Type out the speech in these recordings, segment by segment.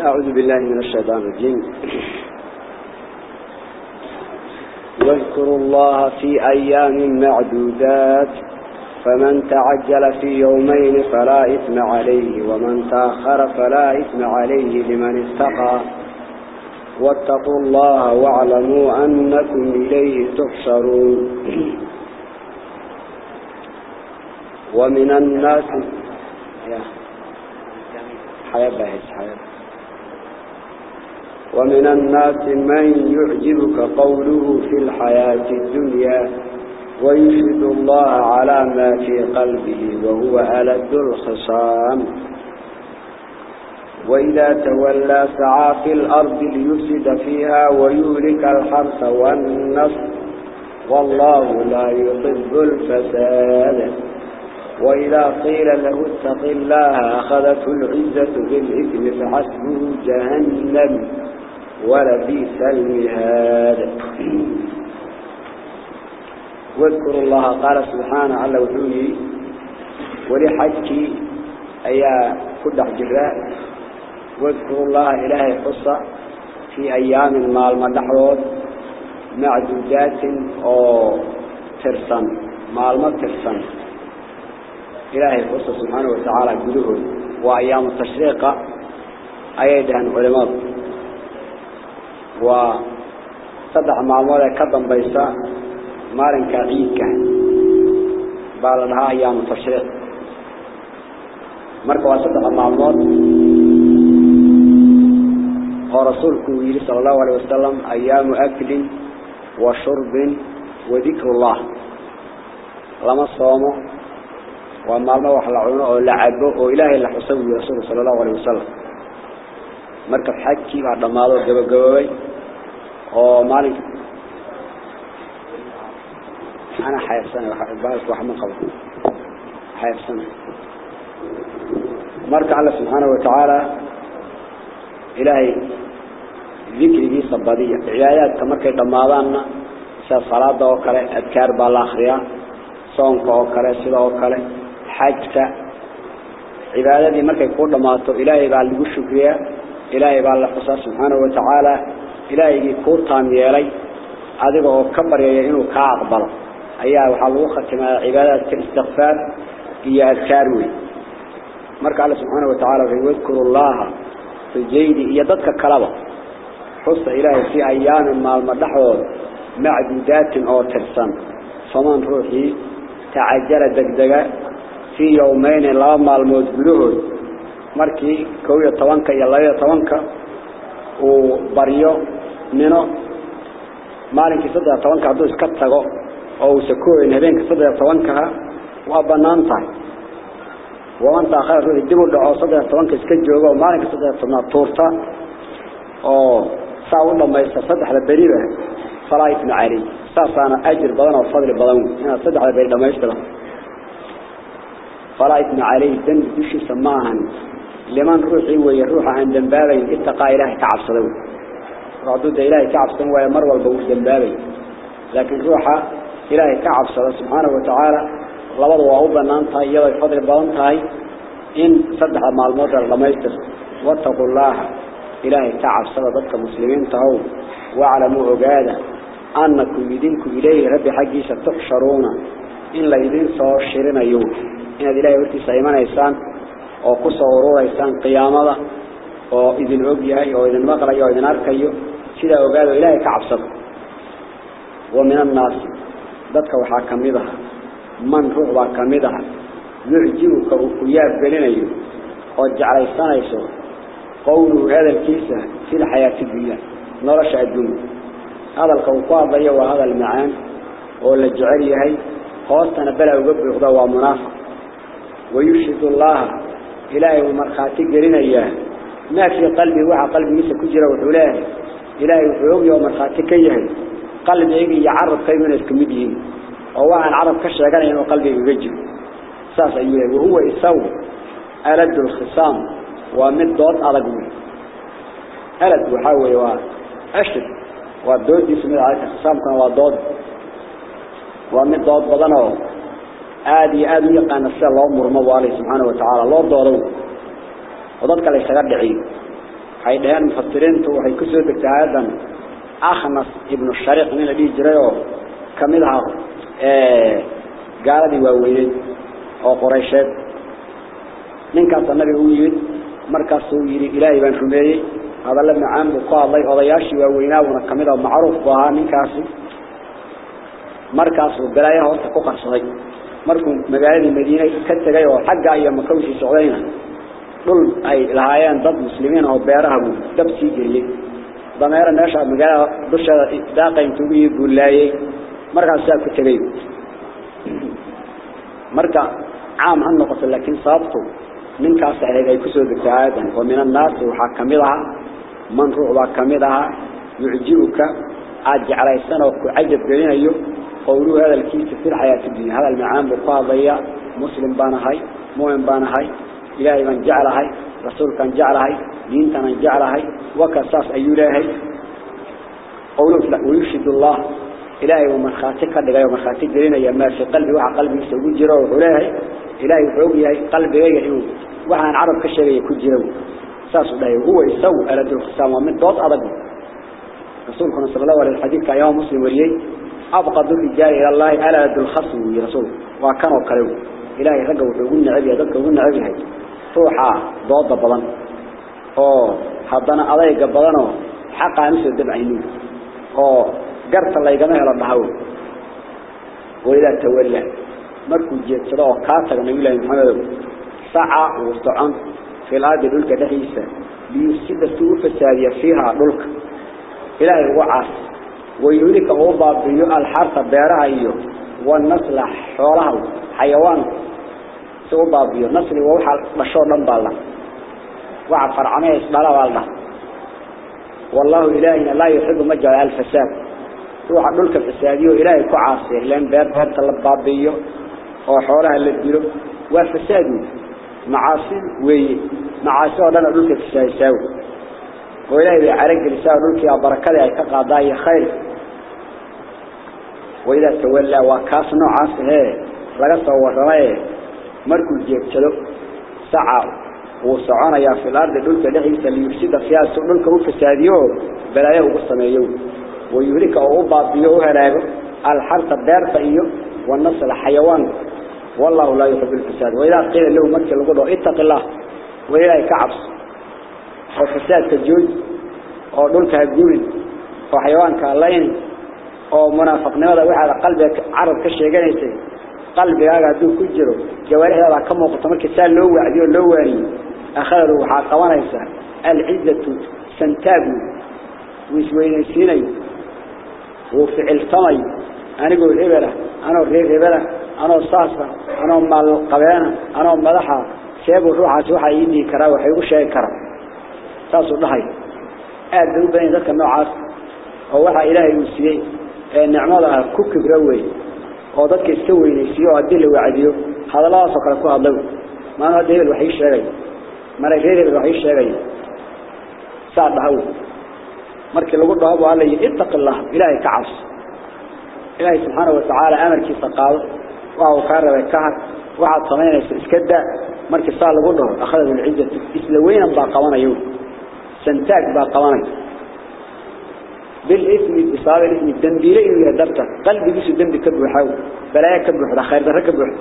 أعوذ بالله من الشيطان الرجيم. واذكروا الله في أيام معدودات فمن تعجل في يومين فلا إثم عليه ومن تأخر فلا إثم عليه لمن اتقى. واتقوا الله واعلموا أنكم إليه تحشرون. ومن الناس حياة باهز حياة. ومن الناس من يعجبك قوله في الحياة الدنيا ويشهد الله على ما في قلبه وهو ألد الخصام. وإذا تولى سعى في الأرض ليفسد فيها ويهلك الحرث والنصر والله لا يحب الفساد. وإذا قيل له اتق الله أخذته العزة بالإثم فحسبه جهنم. ولبئس المهاد. واذكروا الله قال سبحانه على وحوله ولحجك أيا كل حجراء واذكروا الله إلهي قصة في أيام ما المدحوض معدودات أو ترسن ما المترسن إلهي قصة سبحانه وتعالى قدوه وأيام التشريق أيضا علماء. وصدع معمولة كضم بيساء مارنك عيدك بالنها أيام التشريق مركوا صدع معمول ورسولك صلى الله عليه وسلم أيام أكل وشرب وذكر الله لما صاموا وما ما وحلعونه لعبه أو إلهي اللي حسوي رسول صلى الله عليه وسلم مركب حكي بعد ما هذا جب جبوي أو مالك. أنا حياة سنة بارك واحد من قبل. حياة سنة. مرك الله سبحانه وتعالى. إلهي ذكره صبادية. عيادات كمركي دماغانا صلاة وكره أذكار بالآخرية صونك وكره سيدا وكره حجك عبادتي مركي كل دماغته. إلهي بقى اللي شكريا إلهي بقى الله سبحانه وتعالى. إلهي كل طام يلي هذا هو كبر ينو كأقبل أيها وحلو ختم عبادات الاستغفار. هي أذكاروي مرك الله سبحانه وتعالى يذكر الله في الجيد. يددك كلامه حص إلهي في أيام ما المدحور معدودات أو ترسم فمن روحي تعجل دقدقة. في يومين لا مالمود بلوهد markii kow iyo tobanka iyo laba iyo tobanka uu baryo nino maalinkii saddex tobanka hadduu iska tago oo uusa ku oyn habeenka saddex tobankaha waa banaan tahay waman taakhara ruuxi dib u dhaco saddex tobanka iska jooga oo maalinka saddex tobnaad tuurta oo saa u dhamaysta saddexda beriba falaa isma caley saasaana ajir badan oo fadli badan inaad saddexda beri dhamaystira falaa isma caley dembi dushiisa ma ahan لمن روحي ويا روح عن دنبابي اتقى إلهي كعب صدوي رعدود إلهي كعب صدوي مر والبوش دنبابي. لكن روحه إلهي كعب صدوي سبحانه وتعالى. لبضوا أوبا نانتهي يضي فضل بلانتهي إن صدح مع المدر لما واتقوا الله. إلهي كعب صدوي ضدك مسلمين تهو. واعلموا عقادة. أنكم يدينكم إليه ربي حقي ستحشرون إن لا يدين صور شرين يوم. إن هذا إلهي ورتي سيمان إيسان. Oo ku soo urureysaan qiyaamada oo idin og yahay oo idin maqlayo oo idin arkayo sida ogaado ilaahay ka cabsado wa min annaas dadka waxaa kamid ah man ruux baa kamid ah yucjibuka uu ku yaab gelinayo oo jeclaysanayso qowluhu hadalkiisa fi lxayaati dunya nolosha adduunya hadalka uu ku hadlayo waa hadal macaan oo la jecel yahay hoostana bala uga buuxda waa munaafiq wayushhidu allaha إلهي ومرخاتي قرين إياه ما في قلبي وحا قلبي يسا كجرة وحولاه إلهي وحيوغي ومرخاتي كيه قلبي يجي يعرف كي من اسكمدين ووعى العرب كشة قال إنه قلبي يجي ساس أيوه وهو يسوي ألد الخصام. ومن ضد أرقوي ألد وحاول وأشد والدود يسمي عليك الخصام كان وضد ومن ضد بضنه. آدي آدي يقان السيء الله مرمى والي سبحانه وتعالى الله دارو وضدك ليس قد عيد حيث هي المفسرين تو حي كسر بكتاعدا أخمس ابن الشريق من الذي جريه كمدها قال لي وويد أو قريشات من كانت النبي وويد مركز سويد إلهي بن شميري هذا لم يعام بقاء الله وضياشي وويناه ونكمده معروف بها من كاسي مركز وبرايه وتقوق الصديق markuu magaaladii madiina ka tagay oo xagga iyo makawsi socdayna dhul ay lahaayeen dad muslimiin oo beeraha buu dab sii geliyay dameera meesha magaalada dusheeda daaqay intuu u buulaayay markaas uu ku tagay marka caam han noqoto laakiin sababtu ninkaas ay ku soo degtay aadan oo min annaas waxa kamidaha man ruuba kamidaha yujibuka ajcalaysan oo ku ajab gelinayo قولوا هذا الكيس في الحياة الدنيا. هذا المعام بقاضية مسلم بانا بانهاي مؤمن بانهاي إلهي من جعلهاي رسول كان جعلهاي دين كان جعلهاي وكساس أيولاهي قولوا ويشد الله إلهي ومن خاتك هذا يوم خاتك دلين يما في قلبي وعا قلبي يستوي جراو إلهي إلهي قلبي يحيو. وعن عرب كشري يكون جراو ساس إلهي هو يسوي ألد الخسام ومن دوت أبدا رسول الله صلى الله عليه وسلم قال مسلم وليه أبغض الجاهل إلى الله على ذو الخصم ورسوله وكانوا كلوا إلهي رجوا وقلنا عبي أدبك وقلنا عبي هاي فوحا ضوض بضان. أو حضنا عليك بضانو حقا نسو الدبعينو أو قرط الله يقمع ربما هو وإذا تولى مركو جيت سراء كاتر من إله محمد. سعى وستعان في الآد للك دهيسة ليسد السوء فيها للك إلهي وعاس ويوريك أوبا بيو الحرف بيرها أيو. والنسل حوالها حيوان. أوبا بيو نسل ووحا مشور من الله وعفر عميه إسبالا والله والله إلهي لا يحب مجال الفساد. روح أدولك فسادي وإلهي كعاصي لأن بير بير طلبا بيو أو حوالها اللي بيرو والفساد معاصي ومعاصي معاصي ودن أدولك فسادي ساوي وإلهي عرق لساء الرلك يا بركة يا كقضايا خير وإذا تولى وكاس نعاس لقصة ورمية مركو الجيب تلو سعى وسعانا يا في الأرض الرلك لحيسا ليفسد فيها سعى الرلك وفساديو بلا يهو قصنا يهو ويهلك أعباط يهوها لأيه الحرطة دار فإيه والنص الحيوان والله لا يحب الفساد وإذا قيل له مكة القضاء اتق الله وإلهي كعبس وفساد كالجوج ودولك هالجوج وحيوان كاللين ومنافق نمضى واحد قلبك عرض كالشيقانيسي قلبي هذا دو كجره جوارح هذا كم وقت مركز سال لو وعديو لواني أخذوا وحاقوانا يسال العزة سنتابه ويسوينيسينيو وفعل طمي أنا أقول إبرة أنا غير إبرة أنا صاصة أنا مال قبيانة أنا ملحة سيبوا الروح سوحة يدي كرا وحيقوا شيء كرا صاصوا ضحي أدروا بين ذلك النوعات ووحى إلهي يسيي النعمة لها كوك بروي وضدك يستوي يسيو أدل وعديو هذا لا أصدق لكوها اللو ما أنا أدل الوحي الشيء ما أنا غير الوحي الشيء سعد هاو markii lagu dhaabo alla yiri ittaqillah ilaahay ka cabs ilaahay subhanahu wa ta'ala amarkiisa qaado waa uu ka rabay ka had waxa sameynaysa iska daa markii saa lagu dhaho akhadhu al-izzah isla weyn baa qabanayo تنتاج بها قوانا بالإثم إصابة الإثم الدنبي لئي يهدرت قلبي بيس الدنبي كبير حاول بلايا كبير حدا خير درا كبير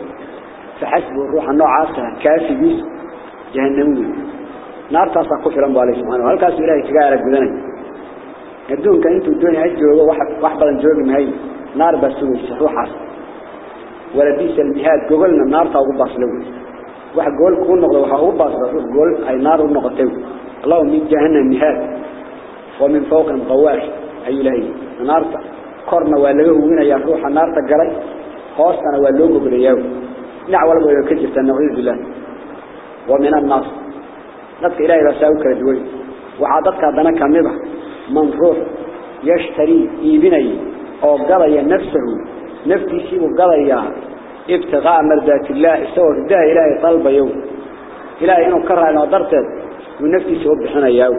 فحسب الروح النوع عاصها. كافي بيس جهنمون. نار تاسع كفر أمبو عليه سبحانه هل كاسو إلهي كجاء لك بذنك؟ يدون كأنتو الدنيا عجوا وحبا جوابا مهي نار بسوه سحروح عاصر ولا بيس المهاد قولنا نار تاقوب باصلوه. واحد قول كون نغضا وحاقوب باصلوه. قول أي نار النغطيوه اللهم من جهنم نهاد ومن فوق غواش أي لهي نارت قرن ولوه من يروح النار تجري خاصة ولوه برياو نعول ولا كتير تنوير بلا ومن الناس نطق إلى إذا سأوك رجوي وعادتك أبنا كمبة منظور يشتري إبني أو قضي نفسه. نفسي وقضي. ابتغاء مرضات الله. سوى ده إلهي طلب يوم. إلى إنه كره أنا درته. ونفتي سيبه بحنا يوم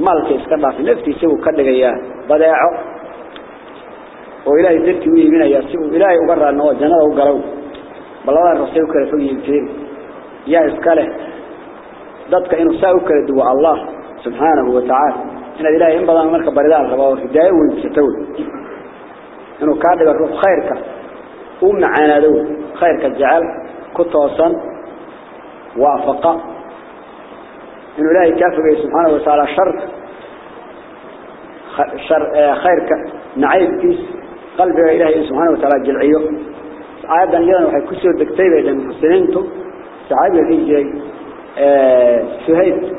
مالك يسكرنا في نفتي سيبه كدق إياه بداعه وإلهي درتي ويبني يسيبه إلهي وقرر أنه جنة وقروا بل الله الرسول كرفوه يبتين يا إسكاله. ضدك إنه ساوك لدواء الله سبحانه وتعالى. إن إلهي إن بدأنا مركب بردال رباه هداية ويبستول إنه كان يروح خيرك. أم معانا دو خيرك الجعل. كتوصا وافق. إنه إلهي كافر سبحانه وتعالى شر شر خيرك نعيب كيس قلب إلهي سبحانه وتعالى جلعيه. عادا يدنا وحي كسر دكتيبه إلى المحسنينتو سعيد في جاي سهيد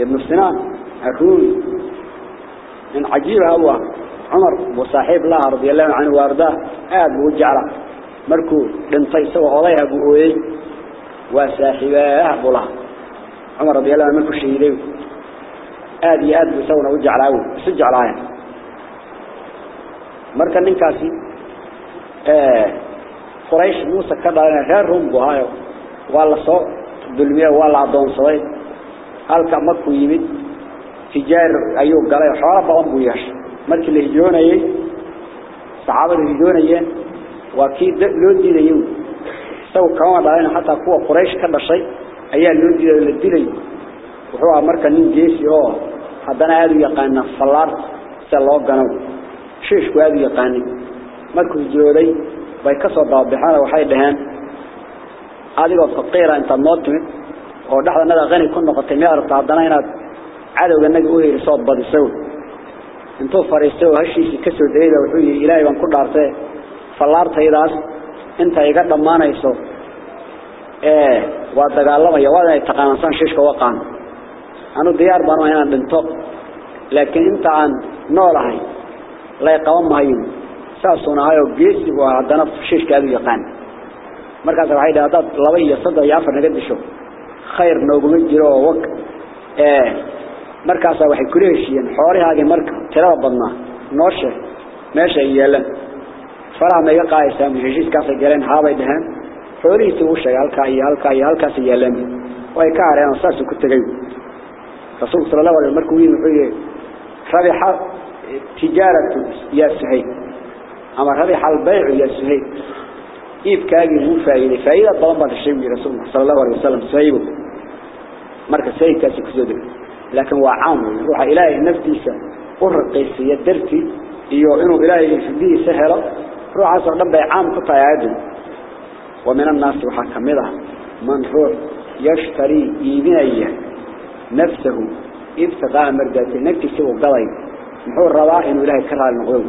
ابن سنان الرومي من عجيب هو عمر وصاحب الله رضي الله عنه وأرضاه آد وجعله مركو لنطي سوى عليها بقوي وصاحباه بله عمر رضي الله عنه الشهيدين آدي آدي سونا وجع العون سجع العين. مركز ننكاسي آه، قريش موسى كده غير رمب هاي. وعلى صوت دلمية وعلى عضون صوت هل كان مكو يمد؟ تجار أيوب قليل حوالا بغم بوياش مركز اللي هجون إيه؟ صعاب اللي هجون إيه؟ وكيد لودي ليو. سو كوانا حتى قوة قريش كده شيء. Ayaa loo diiday la dilay wuxuu ahaa marka nin geesi oo haddana aad u yaqaana fallaar sida loo gano shiishku aad u yaqaanin markuu hijrooday bay ka soo dababaxeen waxay dhaheen adigoo faqiira intaad noo timid oo dhaxdanada qani ku noqotay meel aragta haddana inaad cadowga naga u heeriso oo badiso intuu fariistay oo hashiisii ka soo degay wuxuu yiri ilaahay baan ku dhaartay fallaartaydaas inta iga dhamaanayso ee waqaan anu diyaar baan oo inaan dhinto laakiin inta aan noolahay la qaban maayo saasuna ayo geesi waa haddana shishka aad u yaqaan markaas waxay dhahdaa laba iyo saddex iyo afar naga disho خير نوغما جيرو وق ee markaas waxay ku leeshiyeen xoolahaagi marka tirada badnaa nooshe meesha yeelan faraha ma iga qaaysan heshiiskaas ay galeen haabay dhahan xoolihiisa uu sheegay halka iyo halka iyo halkaas yeelan way ka hareen saas ku tagay rasuulka sallallahu alayhi markuu yimid wuxuu yiri rabiha tijaratu ya suhayb ama rabiha al-bay'u ya suhayb iibkaagii wuu faa'iiday faa'iida badan baa dhashay wiil rasuulka sallallahu alayhi wasallam saybu marka sayidkaasi ku soo degay laakiin waa caam ruuxa ilaahay naftiisa u raqiisiya darti iyo inuu ilaahay fidiisa helo ruuxaas oo dhan bay caam ku tahay aadu ومن الناس وحا كميدا من روح يشتري إيبينيا نفسه ابتغاء مرضات نفسه سوى قضي محور رواء إنه إلهي كرها المغلوب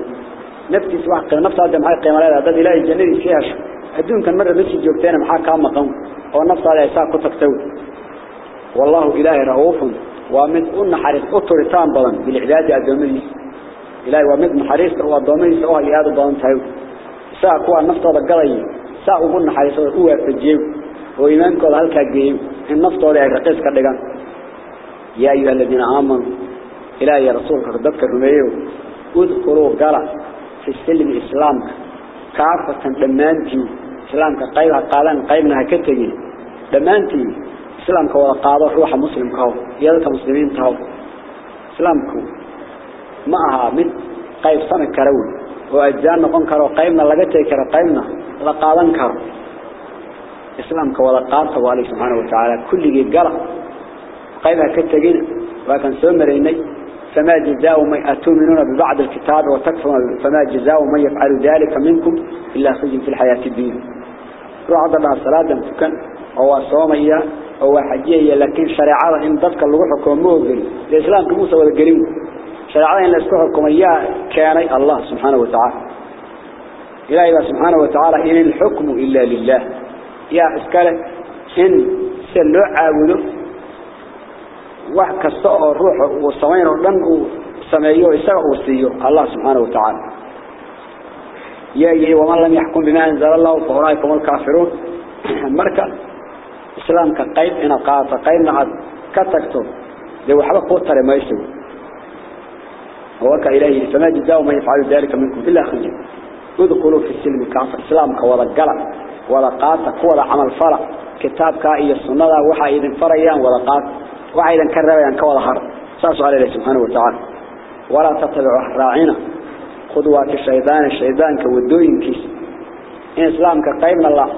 نفسه سوى قيمة هذا محاي قيمة لها هذا إلهي الجنة فيها الدون كان مرة بس جوكتين محا كام مقام. ونفسه على إساء كتك تود والله إلهي رؤوف. ومن أن حريص أطرتان بلن. بالعبادة الدومي إلهي ومن حريص هو الدومي سوى إياد بلن تهود إساء كوى نفسه هذا قضي saa ugu naxariisada u waafajiyo oo iimaankooda halka geeyo in naftooda ay raqiis ka dhigaan yaa ayuha alladina aamanu ilaahay ya rasuulka dadka rumeeyo udkhuluu gala fi silmi islaamka kaafatan dhammaantiin islaamka qaybaha qaadan qaybna ha ka tegin dhammaantiin islaamka wada qaado ruuxa muslimka ah iyo dadka muslimiinta ah islaamku ma aha mid qaybsan kara وأجزان نكون كرو قيمنا لقتي كرو قيمنا لقالن كرو إسلام كوالا قال والي سبحانه وتعالى كل قرأ. قيمة كتجين ولكن سمرني فما جزاء من أتمنون ببعض الكتاب وتكفر فما جزاء من يفعل ذلك منكم إلا خزي في الحياة الدين رعد بعض صلاة فكان أو صومية أو حجية لكن شرعا إن تذكر الروح كموجي الإسلام كموسى والجريم شرعا إن أذكر إياه keenay Allah subhanahu wa ta'ala إلهي سبحانه وتعالى إن الحكم إلا لله. يا إسكالة إن سلو عابده وحكا الروح والسمين والدنق سميه إساء وسيه الله سبحانه وتعالى. يا إيه ومن لم يحكم بما أنزل الله فأولئك هم الكافرون. مركا إسلام كقيب إن قاطع قيب نعد كتكتب لو حبك قوتر ما يسوي. ووكا إلهي فما جزاء من يفعل ذلك منكم إلا خزي ادخلوا في السلم كافر اسلامك ولا قلع ولا قاطع ولا عمل فرع. كتابك اي السنة وحا إذن فريان ولا قاط. وحا إذن كربيان كولا هر. ساسو عليه سبحانه وتعالى. ولا تتبعوا الراعين خطوات الشيطان الشيطان كودوين كيس. إن اسلامك قيمنا الله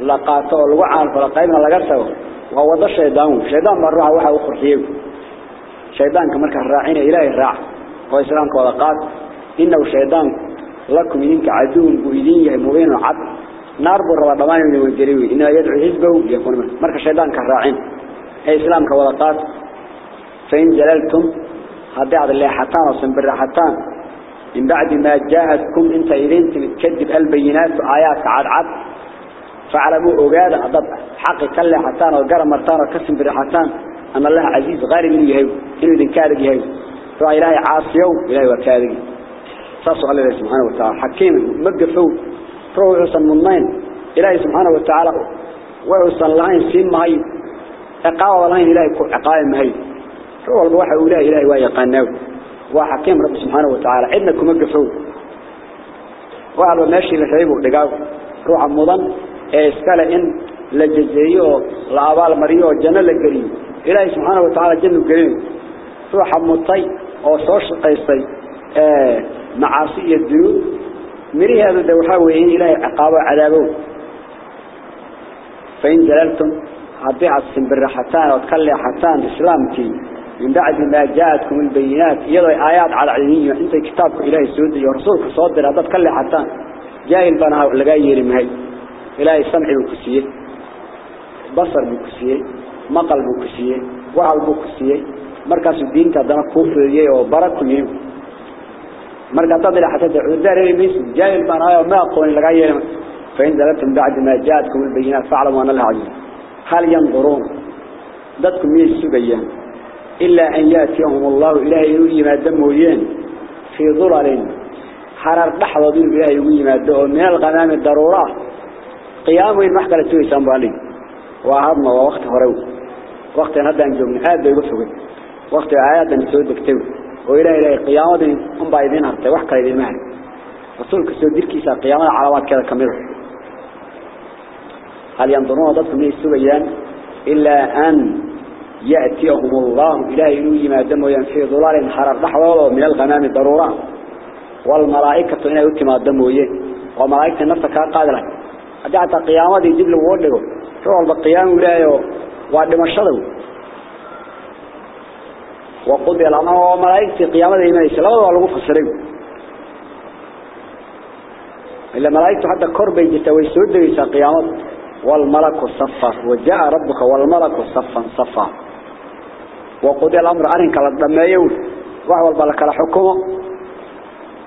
لا ولا عمل فلا لا غسو وهو ده الشيطان. الشيطان مروح وحا وقرحيه شيطانك مركا الراعين إلهي الراع. وإسلامك وضقات إنه شيطان لكم منك عدو بإذين مبين وعد. نار بروا ضمان من الجريوي إنه يدعو حزبه يكون منه. مركا شيطانك الراعين أي إسلامك وضقات فإن جللتم هذا الله حتان وصنبر حتان من بعد ما جاءتكم أنت إذن تكذب البينات وآيات عد عد فعلموا أقاد أضب. حق كله حتان وقرم مرتان وكسم برحتان أن الله عزيز غالب يهيو. إنه إذن كارق يهيو. فهو إلهي عاصيو إلهي وكارق صاصوا الله سبحانه وتعالى حكيم مقفو فهو عصا منين إلهي سبحانه وتعالى وعصا لهين سين مهي عقاوة لهين إلهي عقاوة مهي فهو البوحة أولاه إلهي ويقاناو وحكيم رب سبحانه وتعالى عندنا كما قفو وعلى ماشي لحيبه دقاو روح مضن اسكال إن لجزيه لعبال مريو جنة لقريب إلهي سبحانه وتعالى جنة قريب روح مطي أو صوش قيصي. آه معاصي الدنوب مري هذا دوحاوين إلهي عقابة عذابه. فإن جللتم هديع السنبر حتان وتكلي حتان إسلامتي من بعد ما جاءتكم البينات يضي آيات على علمية انت كتابك إلهي السودي ورسولك صدر هذا تكلي حتان. جاهل بنا لقاي يري مهي إلهي سمع بكسية بصر بكسية مقل بكسية وعل بكسية. مركز الدين تدنا كفرية وبركة مركز تدري حتى تعودار يميس جاهل بنا وما لقاي يري فإن ذلتم بعد ما جاءتكم البينات فاعلموا أن الله عزيز هل ينظرون ضدكم من السبيان إلا أن يأتيهم الله إلهي يوي ما دمويين في ظلل حرر لحظة دون إلهي يوي ما دمويين من الغنام الضرورة قيام المحكلة توي سنبالي وهضم ووقت هرو وقت هذا نجوم هذا يقفوا وقت آيات نسود بكتوي وإلهي إلهي قيامة هم بايدين هرتي. وحكا يدي المهل رسولك سودير كيسا قيامة علامات كذا كميرو هل ينظرون ضدكم من السبيان إلا أن يأتيهم الله إلهي إنه ما دموا في ظلال حرر. نحوه من الغمام ضرورا والملائكة إنه يتما دموا وملائكة نفسك قادرة. أدعت قيامة يجيب له ووده شو القيام إلهي وعد مشهده وقضي الأمر وملائكة قيامة إيمان السلام والله فسره إلا ملائكة حتى كربي جتوي سود ويسا قيامة والملك صفا وجاء ربك والملك صفا صفا وقضي الأمر أرنك للدميو وهو البلك لحكمه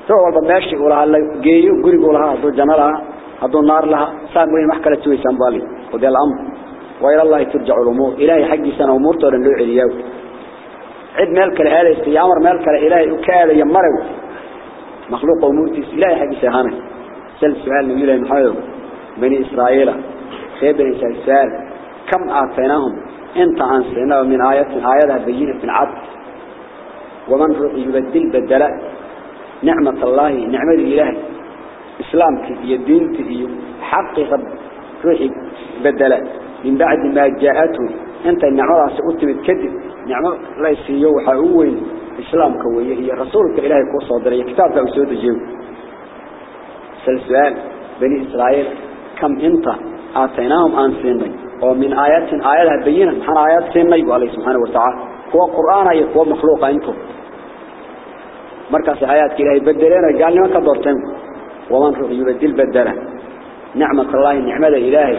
سوى البماشي ولها جيو قريب لها هدو جنة لها هدو النار لها ساموين محكلة توي سنبالي قضي الأمر وإلى الله ترجع الأمور إلهي حقي سنة أمور تورن لو عليو عد مالك لهذا استيامر مالك لإلهي وكاد يمرو مخلوق وموتيس إلهي حقي سهانه سل سؤال نبي الله محمد بني إسرائيل خير بني سلسال كم أعطيناهم؟ إنت عن سنة من آيات آياتها في العبد. ومن يبدل بدل نعمة الله نعمة الإله إسلام في الدين في حق رب روحي بدل من بعد ما جاءته إنت النعمة سقطت متكذب نعمة لا يسيو حقوين إسلام كوية هي رسولك إلهي كو صادرية كتابك أسود الجيو سلسال بني إسرائيل كم انت آتيناهم آن سيني. ومن آيات آياتها بينا. محن آيات سيني؟ عليه سبحانه وتعالى. هو قرآن هو مخلوق أنتم مركز آيات إلهي بدلين قال لما كدورتين ومن رغي يبدل بدله. نعمة الله نعمة إلهي.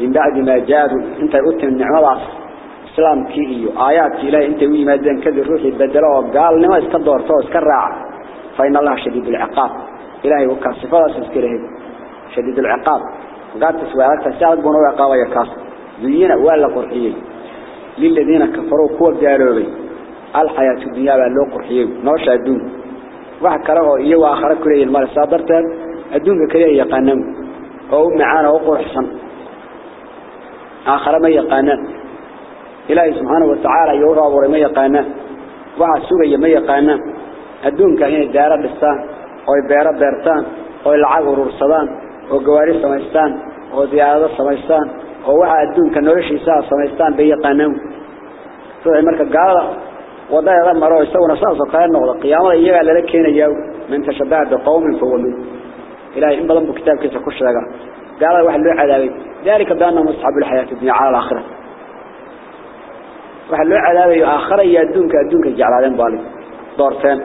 من بعد ما جادوا. انت قلت من نعمة إسلام كيئي آيات إلهي إنت ويمادين كذي روحي بدله وقال لما اسكدورتو اسكرع فإن الله شديد العقاب. إلهي وكان صفات سنسكره شديد العقاب. قالت سوالات تساعد بنو عقاب يكاس. زينا ولا قرحيين. للذين كفروا كوا قالوا الحياة الدنيا لو قرحيين. نوش الدون. واحد كلامه إيه وآخر كليه المال صادرته الدون كليه يقانم أو معانا وقرحصن آخر ما واحد إلهي سبحانه وتعالى يوغى وري ما يقانا. وعا سوغي ما يقانا. هدون كهين الدارة بستان أو البيرة بيرتان أو العاق ورورسلان أو قواري سمايستان أو زيادة سمايستان أو وعا هدون كنورش إساء سمايستان بي يقانو سوى الملكة قالة وضع يضع مروا يستوون أساس وقالنا وضع قيامة إيغا للكين يو من تشبه بقوم فولو إلهي إن بلنبو كتاب كيسا كش ذلك قال واحد له عذابي ذلك بأنه مصحب الحياة الدنيا على الآخرة. وحلو عذاب آخر يا دنك دونك جعلان بالي دارتين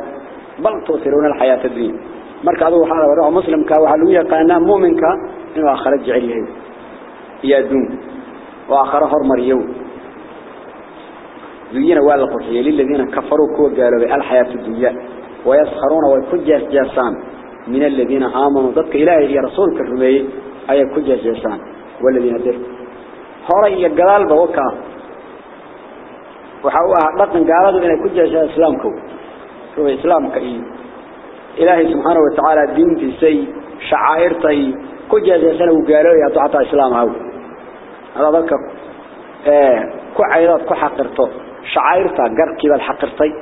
بل توصلون الحياة الدين مركزه حاله وراء مسلم كوحلو يا قانا مؤمن ك إنه آخر جعله يا دنك وآخر هرم اليوم دينا وآل قرحية للذين كفروا كو قالوا بأل حياة الدنيا ويسخرون ويكجاس جاسان من الذين آمنوا ضدك إلهي يا رسول كرمي أي كجاس جاسان والذين ترك هرأي قلال بوكا وحوها بطن قاردوا إلى كجاشة إسلامك هو إسلامك إيه. إلهي سبحانه وتعالى دين في السي شعائرته كجاشة سنة قالوا يا طعطى إسلامه هذا ذكر آه، كعيرات كحقرته شعائرته قر كبال حقرته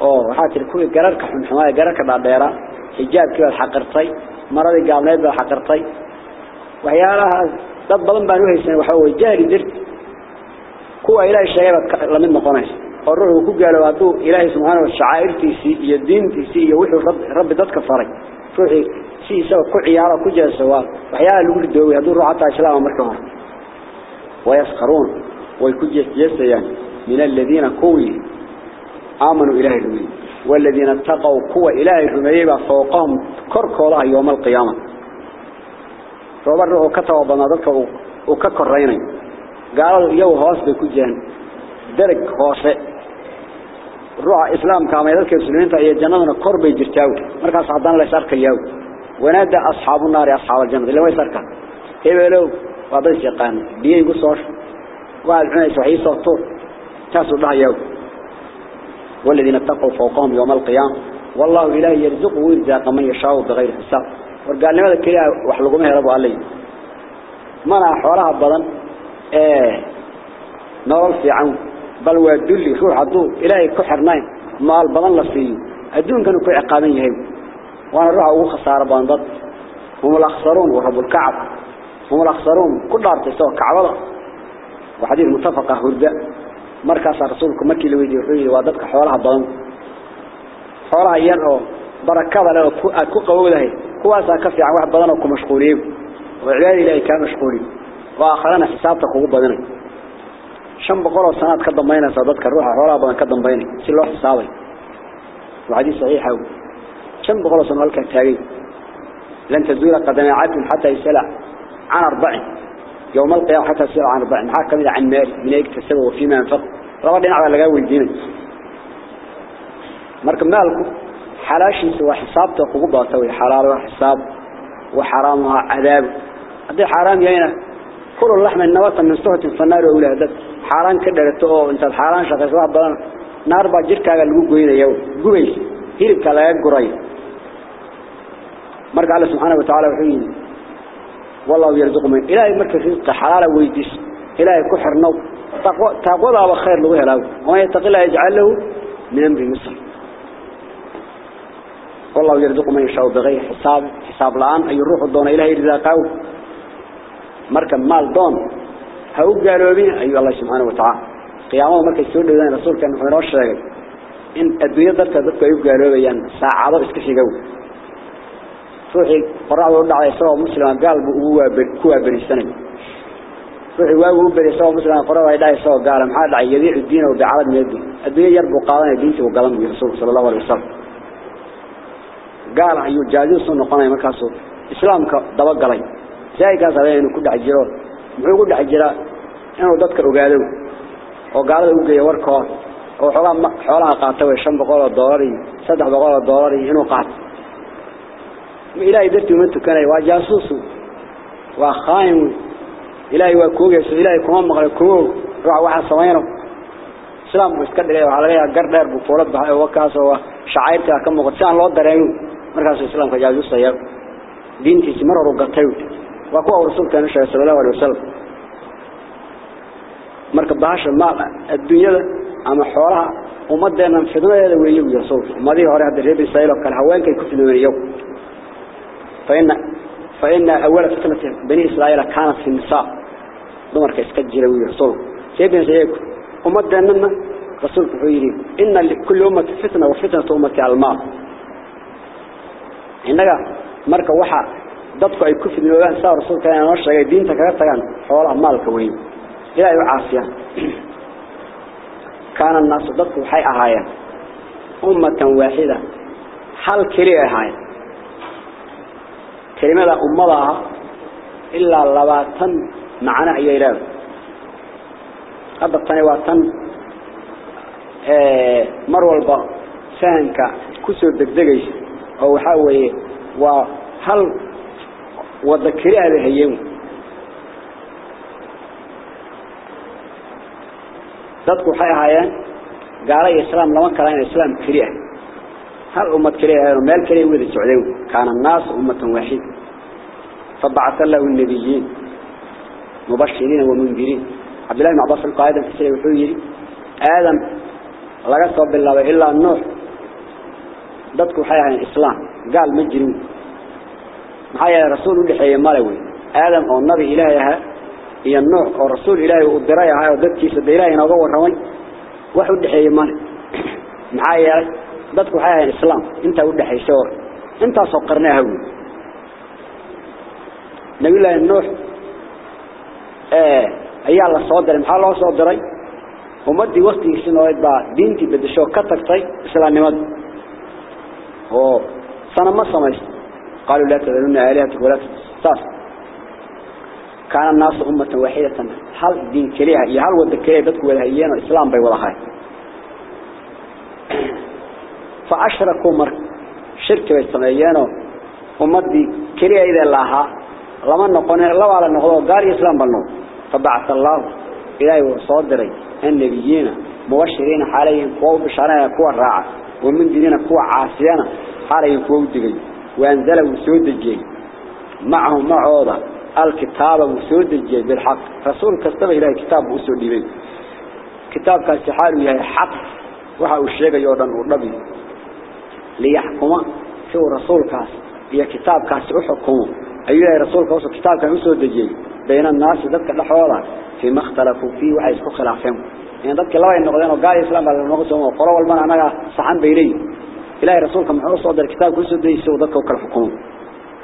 أوه حاتر كوي قررك حم حماية قررك بعد ديرا حجاب كبال حقرته مرضي قامنات بالحقرته وحيالها تبضل مبانوه السنة وحوه جاري درت. Kuwa ilaahay sheegay la mid noqonaysa oo ruuxu ku gaalo haduu ilaahay subhanahu wa ta'ala iyo diintiisi iyo wuxuu rabbi dadka faray ruuxi si isaga ku ciyaaro ku jeeso waa waxyaalaha lagu ridoobay haduu ruuxa taa islaam marka hore ويسخرون ويكجيسيان من الذين كوي آمنوا إلهي الرمي والذين اتقوا كوى إلهي الرمي فوقهم كركوا الله يوم القيامة فبرعوا كتبوا بنادك وككر ريني قالوا يو هواس بكجيان درك هواسي روح إسلام كما يذكر المسلمين فهي الجنة قرب يجرتاو. مركز عدان الله يسارك ياو ونادى أصحاب النار أصحاب الجنة. اللي ما يسارك هبلو وضيس يقان بيه يقول صوش وقال عنيس وحي صوتور تاسو الله يوم. والذين اتقوا فوقهم يوم القيامة. والله إله يرزق ويرزق من يشاء بغير حساب. وقال لماذا كلها وحلقوا مهي ربو علي منع حوالها بضن. إيه نور في عون بل ودلي روح عدو إلهي كحر ناين مال بضن لفيه الدون كانوا كي عقابين يهيب وأنا روح أقول خسارة بضن هم الأخسرون ورب الكعب هم الأخسرون كل عرض يستوى كعبضة وحديث متفقة هرداء مركز رسولكم مكي لويدي وحيدي واددك حوالها بضن حوالها ينعو بركة لو أكو قوة له كواسا كفي عن واحد بضن وكو مشغولين وعبادي إلهي كان مشغولين وآخرنا حسابتك وقوب بضنك شن بقول سنات كدن بينا صادتك الروح حوالها بضن كدن بينا سلو حسابي. وحديث صحيح شن بقول سنات كتاقي لن تزول قدم عبد حتى يسلع عن أربعين يوم القيامة حتى يسلع عن أربعين حاكم إذا عن مال من يكتسبه وفيما ينفق. رغبين على لقاوي الدين مركب مالكم حلاشي سوى حسابته وقبضة حلال وحساب وحرامها عذاب هذا حرام يينا كل اللحم النواة من سهة فالنار وولادت. حرام كده لتقو إنت الحرام شخص واحد بلان. نار باجركا لغو قوينة يوم قويس هيرك لا يقرأي. مرك الله سبحانه وتعالى وحيين والله يرزق من. إلهي مرك رزق حلال ويدس إلهي كحر نو. تقوى تقوى خير له له. وما يتقي الله يجعل له من أمر مصر. والله يرزق من يشاء بغير حساب. حساب الآن أي الروح الدون إلهي رزاقه. مركب مال دون هو قالوا بين أي الله سبحانه وتعالى قيامه مركب يسول لذين رسول كان في رش إن الدنيا ضرت ضرت أيوب قالوا بين ساعة بس كفي جو روحي قرأ ورد على سوا مسلم قال هو كوا بريسنة روحي واو بري سوا مسلم قرأ ويدا سوا قال محاد على يذيع الدين وبعرض من الدين الدنيا يربو قاضي الدين وقلم الرسول صلى الله عليه وسلم قال أيو جاجوس نقنا مكاسو إسلامك دوا قلي زي كاس عليه إنه كل عجرا كل عجرا إنه ذكر وقالوا وقالوا وجي وركه وحلا حلا قاتوا الشم بقول الدولاري صدق بقول الدولاري إنه قات إلهي درتي ومنتو كان واجاسوس وخاين إلهي وكوجس إلهي كمان مغلق كوج روح واحد سوينه إسلام بسكت ليه وعلى جاه قردر بفولد بحي وكاس وشعيرته كم مقدسان الله درينه مركز الإسلام كجاجوس يا دينتي سمر رقتيو وقوة رسول كان صلى الله عليه وسلم. مركب بعش المال الدنيا أما حوالها ومدنا فدنا يا ويجي يسوع ما دي هراء الربي سائل وكان هوان كي كفنا اليوم فإن فإن أول فتنة بني إسرائيل كانت في النساء. دمر كيسكجر ويرسول سيدنا سيكون ومدنا رسول فحيري إن لكل أمة فتنة وفتنة أمة على المال إنك مركب وحى dadku ay ku fidnooyaan saa rasuulka inuu sheegay diinta kaga tagaan xoolaha maalka weyn ilaahay u caafiya كان الناس ضدك حي أهايا أمة واحدة هل كلي أهايا كلمة أمضاها إلا اللباتن معنا أيها هذا الطنواتن mar walba fahanka ku soo degdegaysa oo waxa weeye waa hal وذكرها لها يوم تذكر حيها هايان قال عليه السلام لما كان عليه السلام كريه. هل أمة كريه هايان ومال كريه؟ وذي سعليه كان الناس أمة واحدة. فبعث له النبيين مبشرين ومنذرين. عبد الله معباس القائد في السلام الحويري آدم الله قصة رب الله إلا النور. تذكر حيها هايان إسلام قال مجرم. Wey aadam oo nabi ilaahay ahaa iyo nuux oo rasuul ilaahay u diray ahaa oo dadkiisa de ilaahay inooga warramay wax u dhexeeyey male maxaa yeelay dadku waxay ahaayeen islaam intaa u dhexaysay or intaasoo qarne aha wey nabiyullaahi nuux ayaa la soo diray maxaa loo soo diray ummadii waqtigiisii nooleed baa diintii bedesho ka tagtay islaamnimada oo sana ma samaysto قالوا لا تذلون آلهتك ولا تستطف كان الناس أمة وحيدة هل دين كليها إيه هل ودك كليها بدكوا الهيين والإسلام بي ولاخاي فأشركوا مر شركة بيستمعيين أمة دي كليها إذا الله لما نقول الله على نقول دار إسلام بلنو فبعث الله إلهي وصادري النبيين موشرين عليهم قوة بشارة قوة راعة ومن دينين قوة عاسيانة عليهم قوة دينين وأنزلوا سود الجي معهم معوضة الكتاب وسود الجي بالحق. رسول كتب إلى كتاب وسود الجي كتاب كان سحال وياه حق. وحاو الشيء يوردن والنبي ليحكم شو رسول كاس. هي كتاب كاس أحكمه أيها رسول كاس كتاب كان وسود الجي بين الناس ذلك الحوارات فيما اختلفوا فيه وحي اسكو خلافهم. يعني ذلك الله ينقضين وقال إسلام على المقصود وقروا والمن أنا صحان بيلي إلهي رسولك محور صدر الكتاب كل سود يسوي ذلك وكل حكم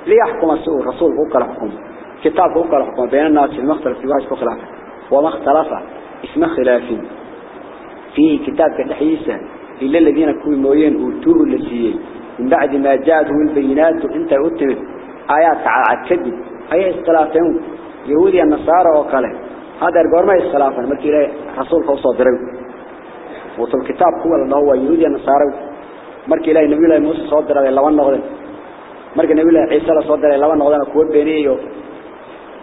ليحكم السوء الرسول وكل حكم كتاب وكل حكم بين الناس فيه وحي اسكو خلافهم وما اختلف اسم خلاف. في كتاب كتحييسا إلا الذين كانوا موين أوتوه لسيين من بعد ما جاءتهم البينات انت أتمت آيات على كذب أي اختلافهم؟ يهودي النصارى وكله هذا الجور ما يسخلافا مركي له رسول فوصل درو وطل الكتاب هو اللي هو يهودي النصارى مركي له نبي الله موسى صدر على لوان نقدر مركي نبي الله عيسى صدر على لوان نقدر كوب بينيه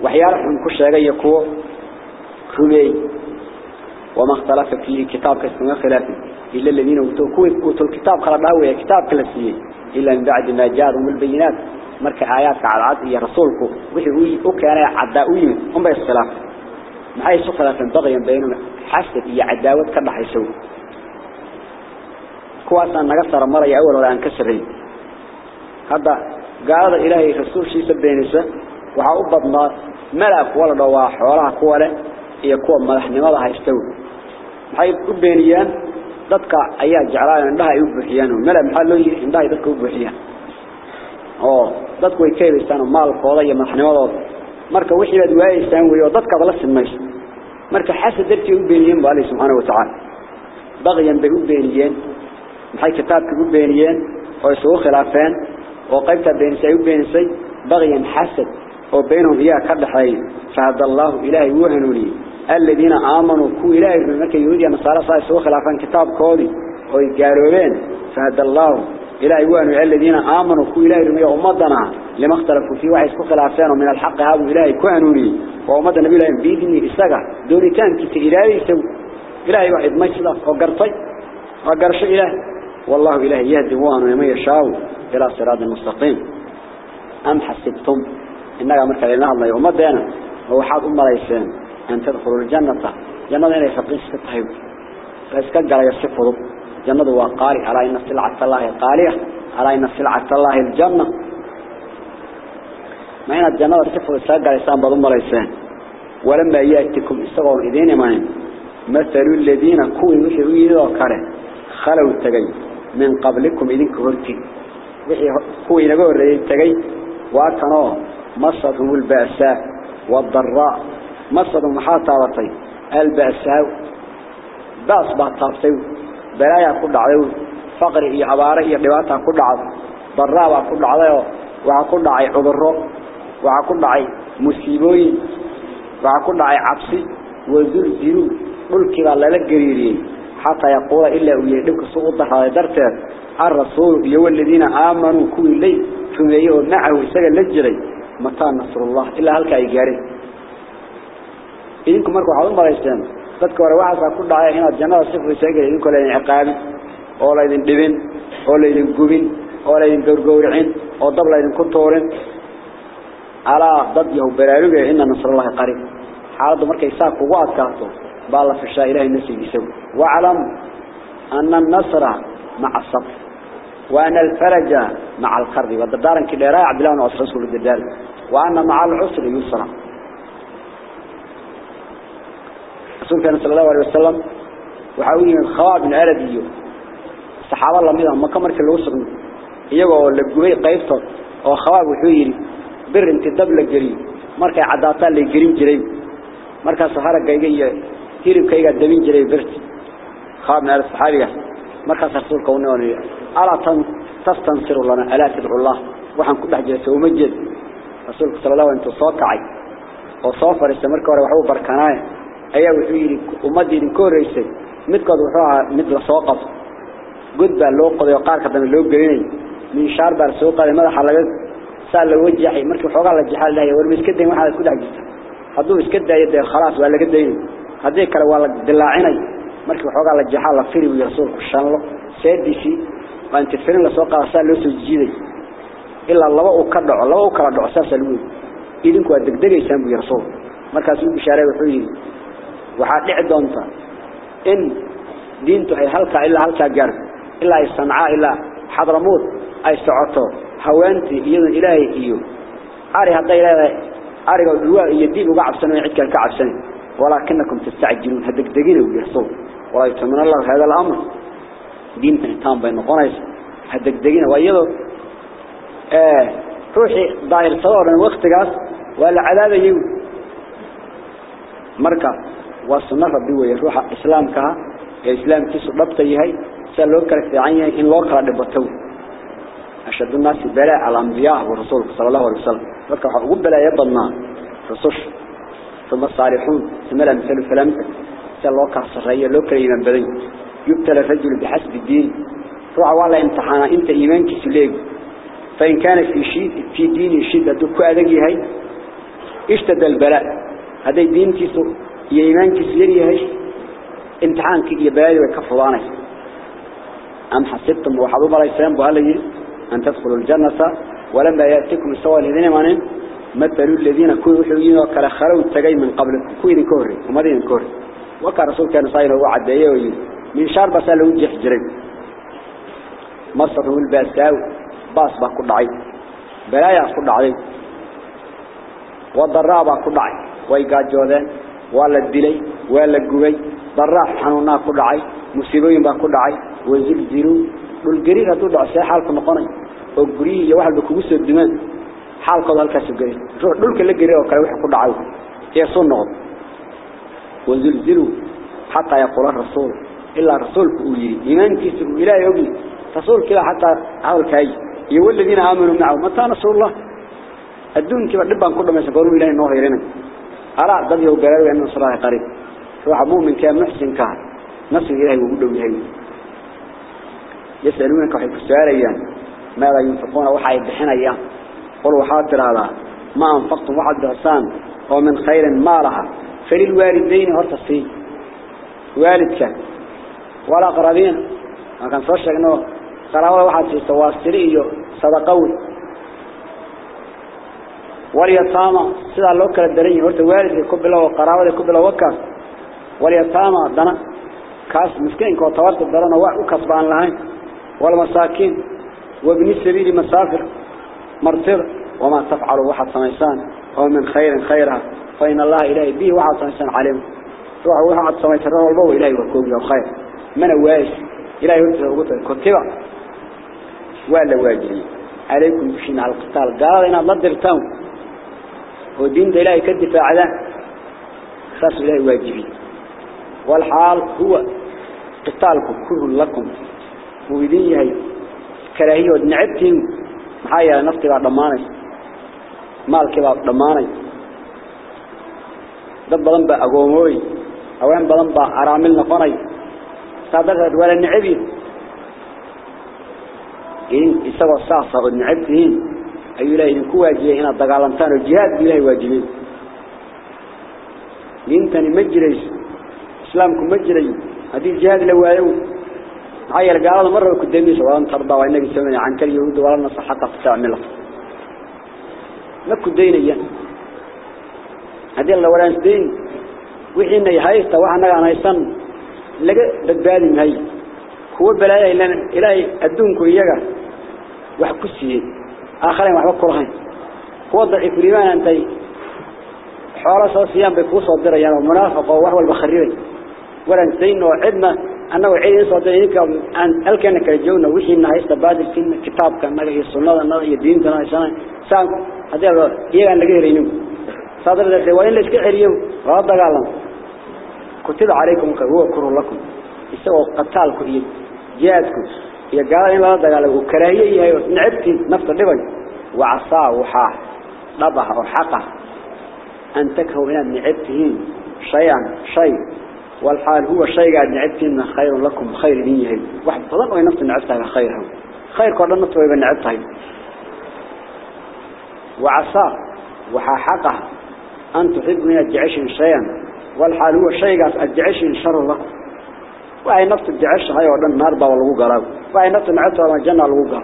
وحيارهم كل شيء يكو كوبي وما اختلف في كتاب كسمه خلاف إلا الذين أوتوا الكتاب خلق له كتاب كلاسيه إلا من بعد ما جاءهم البينات marka aayaadka cadcad iyo rasuulku wixii uu keenay cadda u yimid um bay iskhilaaf maxay isu khilaafeen baqayan baynuna? Xasad iyo cadaawad ka dhaxayso awal hore aan ka sareey hadda gaalada ilaahay rasuulkiisa beenisa waxa u badnaa malak wala dhawaa xoolaha kuwa leh iyo kuwa madaxnimada haysta maxay u beeniyaan dadka ayaa jeclaan indhaha ay u buuxiyaan malak maxaa loo yiri indhaha dadka u buuxiyaan oo dadku way keenaystaan maalkooda iyo madaxnimadooda marka wixii aad waayeysaan weeyo dadka la simayso marka xasad dartii u beeniyeen baa Allah subhanahu wa ta'ala baqiyan bay u beeniyeen محي كتاب كبير بينيين ويسوه خلافين وقيبتا بينيسي وبينيسي بغيا حسد وبينهم إياه كرد حي فهد الله إلهي وعنوا لي الذين آمنوا كو إلهي بمكة يهودية نصارى صاي سوه خلافين كتاب كودي ويقالوا بين فهد الله إلهي وعنوا الذين آمنوا كو إلهي رمي أمدنا لما اختلفوا في وعي سوه خلافين ومن الحق هابوا إلهي كوعنوا لي وأمد النبي الله ينبيدني إساقه دوني كان كتير إلهي سوه إلهي واحد مجلس وقرطي وقرش إلهي والله إلهي يهدي وانه يما يشاو إلى صراط المستقيم. أم حسبتم إنك أمرك لنا الله يومدنا هو حاد أم ليسان أن تدخلوا الجنة. جنة إلهي فقيس في الطيب. فإسكال قال يصفه جنة وقاري على إن سلعة الله قارية على إن سلعة الله الجنة. ما هنا الجنة تفضل الساقة لسان بضم ليسان ولما يأتكم استغوا إذين معين. مثل الذين كوي وحيوا إذا كاره خلوا التقي. من قبلكم إذن كهرتي كوي نقول رأي التقي وأكنوا مصدهم البأساء والضراء. مصدهم حاطة وطي. البأساء. بأس بطافتي بلايا كل عدو. فقر إيه عبارة إيه دباتها كل عض ضرابة كل عضو وعكل عي عذره وعكل عي مصيبين وعكل عي عبسي. وزلزلوا قل كذا لا لجريرين حتى يقول إلا ويدك سقوط هذا درته الرسول يو الذين آمنوا كل لي ثم يو معه سجل لجري متى نصر الله إلا هلك يجاري إنكم مركوا حاضر مريستان dadka hore waxa ku dhacay inaad jannada si fuusayga idin kale ciqaab oo la idin dhibin oo la idin gubin oo la idin gowrgowricin oo dab la idin ku toorin ala dad yahu baraaruga inna nasrullahi qarib بالله في الشائرة النسي يسوي وعلم أن النصر مع الصف وأن الفرج مع الخرد والدردار كده راي عبد الله وأسرسه للدردار وأن مع العسر يسرى رسول كان صلى الله عليه وسلم وحاوين الخواب العربي. صحاب الله ميضا ما كمرك الوسر يقول إيوه لبقوهي قيفته هو خواب الحوير بر انتدب لك جريم مركا عداتان لجريم جريم مركا صحارك جاي هيرب كي قد دمين جري برت خابنا الصحابية. مركز رسول كونوني. ألا تستنصر لنا. ألا تدعو الله. وحن كل حجة ومجد. رسول صلى الله عليه وسلم صاكعي وصافر استمر كوري وحبو بركاناي أيه وحيري ومدي لنكون رئيسي متقد وحوها مثل صاقف قد بقى اللوق قد يقار كدام اللوق قريني من شارب بقى رسول قد ماذا حلقت سأل لو وجحي مركب حوغا لجحال الله. ورمي اسكده محا لكود حجيسة حضوه اسكده يده خلاص وقال لك الدين هذيك كلا ولا دلاعيني مركب حقا الجحال فيري ويرسول كشان له سيدي شيء وانت فين لسوق سال له سجيدي إلا الله وكرد الله وكرد أساس الوي إذن كوا دقدقة يسمى ويرسول مركز بشارة وحوي وحاد عدونتا إن دينته هي إلا هلكا جرب إلا الصنعاء إلا حضرموت ay socoto. Haweenti iyada ilaahay iyo ari haday ilaahay ariga duwa iyo diib uga cabsanay cid kale ka cabsanay. ولكنكم تستعجلون هذا الدقيق ويحصل ولا يتمنى الله هذا الأمر. دين تنتام بين قنايس هذا الدقيق ويدو. آه، روحي ضاير صور من وقت قاس. ولا عذاب يو. مركا. وصلنا ربي ويروح إسلام كها. إسلام تسر ربط يهي سألوك رفعيني إن لوك ربطو أشد الناس بلاء الأنبياء والرسول صلى الله عليه وسلم. مركا. حقوق بلاء يبضلنا رسوش. ثم الصالحون ثم الأمثال فلامثل سأل الله كالصغير لو كريما بدين يبتلى الرجل بحسب الدين. روح والله امتحانا أنت إيمانك سليق فإن كان في شيء في دين شدة دكو أدقي هاي اشتد البلاء. هذا الدين كيسو إيمانك سليق هاي امتحانك يبالي وكفضانك أم حسبتم وحضوب عليه السلام بهذا أن تدخلوا الجنة ولما يأتيكم سوى الذين مانين؟ مثلوا الذين كانوا حيين وكلا خلوا التقي من قبل كوين كوري ومدين كوري. وكان رسول كان صاير هو عديه من شار بس له وجه جرب مصره الباساو بأس با كل عين بلايا كل عين والضراء با كل عين ويقاد جودان ولا الدلي ولا الجوي ضراء حنونا كل عين مصيبين با كل عين وزلزلوا. dhulgariir hadduu dhaco see xaalku noqonay oo guriyihii iyo waxalba la geri oo kale wixii ku dhacay ee soo noqdo wazulziluu xataa yaquula rasuul ilaa rasuulku uu yidhi iimaankiisa uu ilaahay ogi rasuulka ilaa xataa hadalkaay iyo waladiina aamanuu macahu mataa nasrullah adduunkiiba dhib baan ku dhamaysan goormuu ilahay noo hayrinay alaa dad yow baraaruga in nasraha qariib ruuxa muuminka ee muxsinkaa nasriga ilahay wuu u dhow yahay يسألونك وحي كساليان ماذا ينفقون وحي بحنيان قلوا حاضر هذا ما أنفقتم واحد بحسان ومن خير ما لها. فللوالدين هرتصي والدك. ولا قرابين. ما كان صرشك إنه قرابة واحد في سواستري صدقوي. واليتامى. سيدا اللوكة الدرين هرت والد كبلا وقرابة كبلا وكا. واليتامى. دنا. كاس مسكين كو توارت الدرنا. وكسبان لهين والمساكين. وابن السبيل مسافر. مرتر وما تفعلوا واحد سميسان ومن خير خيرها. فإن الله إلهي به واحد سميسان عليهم روح واحد سميسان والبو إلهي وكوبي وخير من واش إلهي وكتب كتبا ولا واجري عليكم بشين على القتال. قال إن الله درتهم ودين ده إلهي كدفاع ذا خاص إلهي واجبي والحال هو قتالكم كره لكم. ويدين هي كراهية محايا نفتي بعد ضماني مالك بعد araamil noqonay saadadeed wala nicbi in isagoo saasa oo nicbtiin ayuu ilaahay ku waajiyay inaad dagaalantaan oo jihaad bi ilaahay waajibay diintani ma jirayso islaamku ma jiray haddii jihaad la waayo mar raba ku damiisa walan tardaa waa inagii sameynay cankal yahuuda wala nasa xataa tastacmila ma ku daynayaan هذه الله ولا نسدين وحين يهيستا وحنا عن هيسان لقى بدبادي هاي. هو بلايا إلا إلهي أدونك إياك وحكسيه آخرين وحبا كرهين هو ضعيف الإيمان أنتي حوالة صوصيان بكوصة الدريان ومنافقة وحوى البخريري ولا نسدين وعدنا. أنه عيد صدقينك أن ألكنك الجونة وحين هيستا بادل كلمة كتاب كان نغي السنة نغي الدين كان سنة سام هذا إياك لقى رينو صادر ذلك وإن لسك عريو غض قالهم كتب عليكم هو كر لكم. يسوى قتالكم هي جهادكم هي قال إن الله قالوا وكراهية هي نعبت نفط اللبن وعصا وحا نضح وحقه. أن تكهوا هنا نعبتهين شيئا شيء. والحال هو شيء قاعد نعبتهن خير لكم خير دينه واحد طلق وينفط نعبتها خيرهم. خير قرر نفط ويبن نعبتها وعصا وحا حقه أن تحب من الجعش شيئا. والحال هو شيء قاس الجعش شر. لكم وهي نفس الجعش هاي ودن نار با لو غلاو وهي نفس نعتها والجنة لو غلاو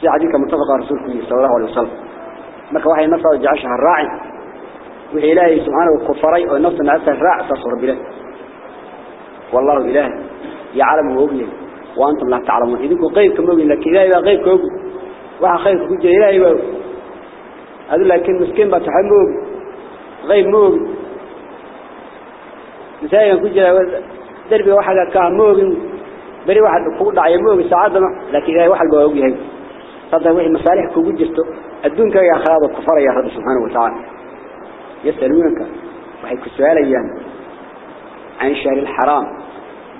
في حديث متفق رسولك صلى الله عليه وسلم. marka waxay nafta jacashaha raacin wixii ilaahay subhanahu wa kufaray oo nafta nafta ya'lamu wajhi wa antum la ta'lamun idinku qeybka moogin laakiin ilaahay baa qeybka og waxa qeybka ku jira ilaahay baa adu laakiin miskiin baa taxamoog غيب موج مثلا كل دربي واحد كان موج بري واحد فوق دعي موج ساعات لكن هاي واحد بوجه هاي صدق وحي مصالح كوجد جستو الدنيا يا خلاص الكفار يا رب سبحانه وتعالى. يسألونك وحي كسؤال أيام. عن الشهر الحرام.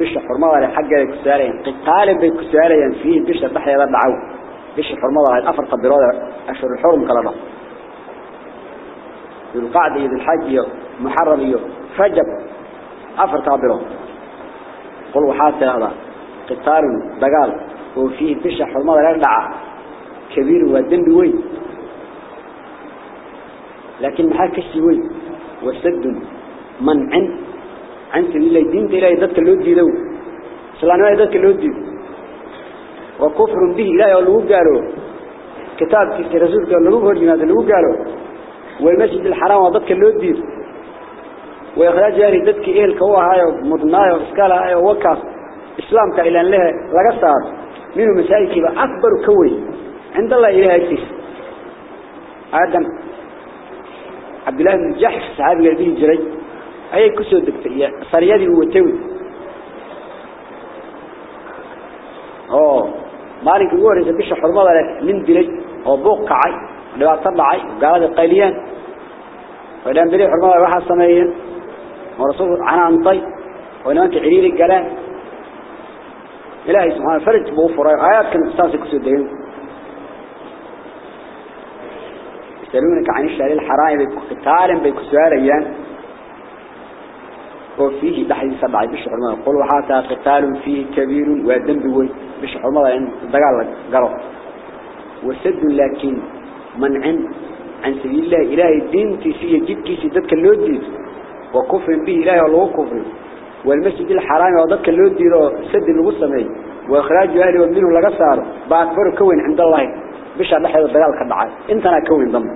بش حرمة ولا حاجة كسؤالين قتال بكسؤالين فيه بش بحر يرد عو بش حرمة ولا الأفر قدرات أشهر الحرم كلا ذو القعدة ذو الحج محرم رجب. أفر تعبره قل وحاسة هذا قتال دقال وفيه بشع حرمة الأردعة كبير والدم بوي. لكن محاك السوي وسد منع عن سبيل الله دين إلهي ذاتك اللودي ذو سلانوا ذاتك اللودي وكفر به إلهي واللو قالوا. كتاب في رسولك واللو هرجنا اللو قالوا. والمسجد الحرام وضدك اللودي وإخراج يعني ضدك إيه الكوة هاي ومضنايا وإسكالة هاي ووكاس إسلامك إلى أن لها لقصار منه مسائل كبا أكبر كوي. عند الله إليها يكتس آدم. عبد الله بن جحش صحابي قلبيه جري أي كسو دكتور صريادي هو توي أوه مالك هو رئيس بيش حرمة من دلي أو بوق كعي لبعض طلعي وقال هذا قيليان ولان بلي حرمة واحد سمايين ورسول عنا انطي ولانك عريري القلان إلهي سبحانه فرج بوفر آيات كانت استاسي كسو الدين يسألونك عن الشهر الحرام قتالا بكسوال أيام وفيه بحث سبعة بشعر ما يقول وحاتا قتال فيه كبير ودم بوي. بشعر ما يعني دقال قرب وسد لكن منع عن سبيل الله. إلهي الدين تسيه جد كيسي ذاتك اللودي وكفر به إلهي والله كفر. والمسجد الحرام وذاتك اللودي سد الغصمي وإخراج أهلي ومنه لقصار. بأكبر كون عند الله. بشع لحظة دقال كدعاء انتنا كون ضم.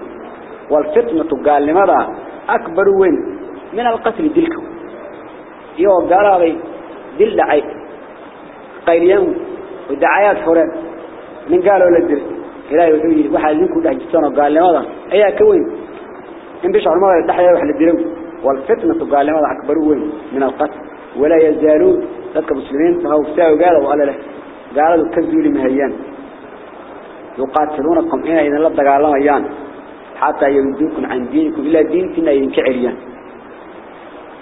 والفتنة قال لماذا؟ أكبر وين؟ من القتل دلكم يو قال لي دل دعي قيليان ودعايات فرق من قالوا للدل إلهي وحيد واحد منكم دعجتنا قال لماذا أيها كوين إن بشعر ماذا دحيا واحد الدلو والفتنة قال لماذا أكبر وين من القتل. ولا يزالون. ذلك المسلمين فهو فتاوا قالوا وقال له. قالوا كذبوا لي مهيان. يقاتلونكم هنا إذا لا دقالهم أيان حتى يردوكم عن دينكم إلا دينكنا ينكعريان.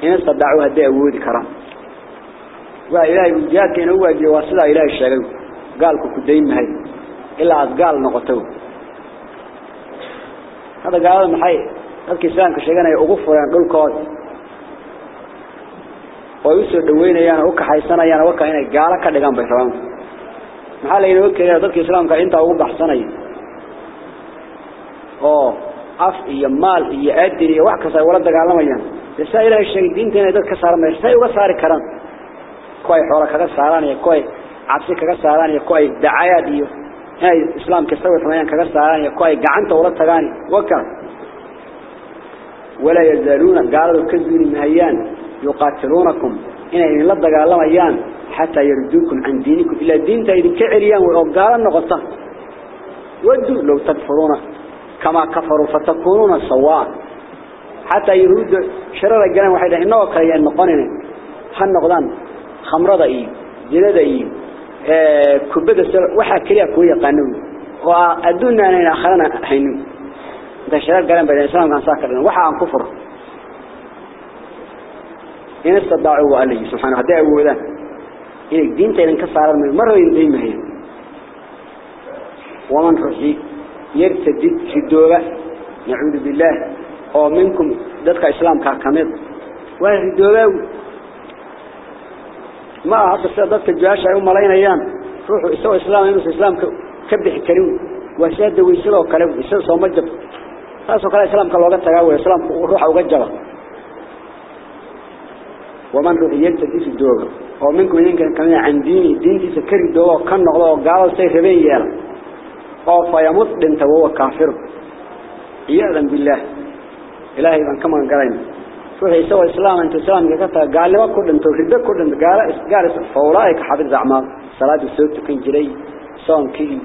إن صدعوا هدي أود كرام وإلهي وجهاد كان هو جواسدا إلهي الشيء قال كدين هاي إلا أتقال نقطه هذا قال محي sheeganaya ugu fureen dhulkooda oo u soo dhaweynayaan oo ka haysanayaan waka inay gaala ka dhigaan bay rabaan maxaa la inoo keenay dadka islaamka inta ugu baxsanaya oo af iyo maal iyo adir iyo wax kasta wala dagaalamayaan السائل الشيء دين تنا دك سار مير سايو وسار كران كوي حورك هذا ساران يا عبسك هذا ساران يا دعايا ديو هاي إسلام كسر وثمانين كذا ساران يا جعنت ولا تغاني. وكر ولا يزالون قالوا كذب مهيان يقاتلونكم. إن إن لبض قال الله مهيان حتى يردوكم عن دينكم. إلى دين تايد كعريان وقال النقطة ودوا لو تكفرون كما كفروا فتكونون سواء. حتى يرد شرر الجنة واحدة. إنه قريان نقنن هالنقضان خمرة إيه جلد إيه آه كبد السر وحا كليا كوية قانون. وأدونا أن آخرنا حينو. انت شرار قلن بين الإسلام كان ساكرنا وحا عن كفر. إن استطاعوا وقال سبحانه هدى أبو ذا إنك دين تيلن كسارا من مرة يندين مهين ومن رحي يرتدد في الدولة نعوذ بالله. أو منكم ذاتك إسلام وهي الدولة ما هذا السيادات الجواشة يوم ملايين أيام روحوا إسوا إسلام يمس إسلام كبح كريم وسيادة ويسلوا وكلام يسلوا صومجب looga tagaa way islaamku ruuxa uga jaba waman ru'iyata fi dooga oo minkum idinka kamida can diini diintiisa ka ridooba ka noqdo oo gaalada say rabeen yeela oo fayamut dhinta wawa kaafir iyaadan billaah إلهي من كمان قرين. فهي سوى إسلام أنت سلام قالت قال لما كل أنت ربك كل أنت. قال قال فورائك حافظ أعمال. صلاة السوق تكين جري. صوم كي.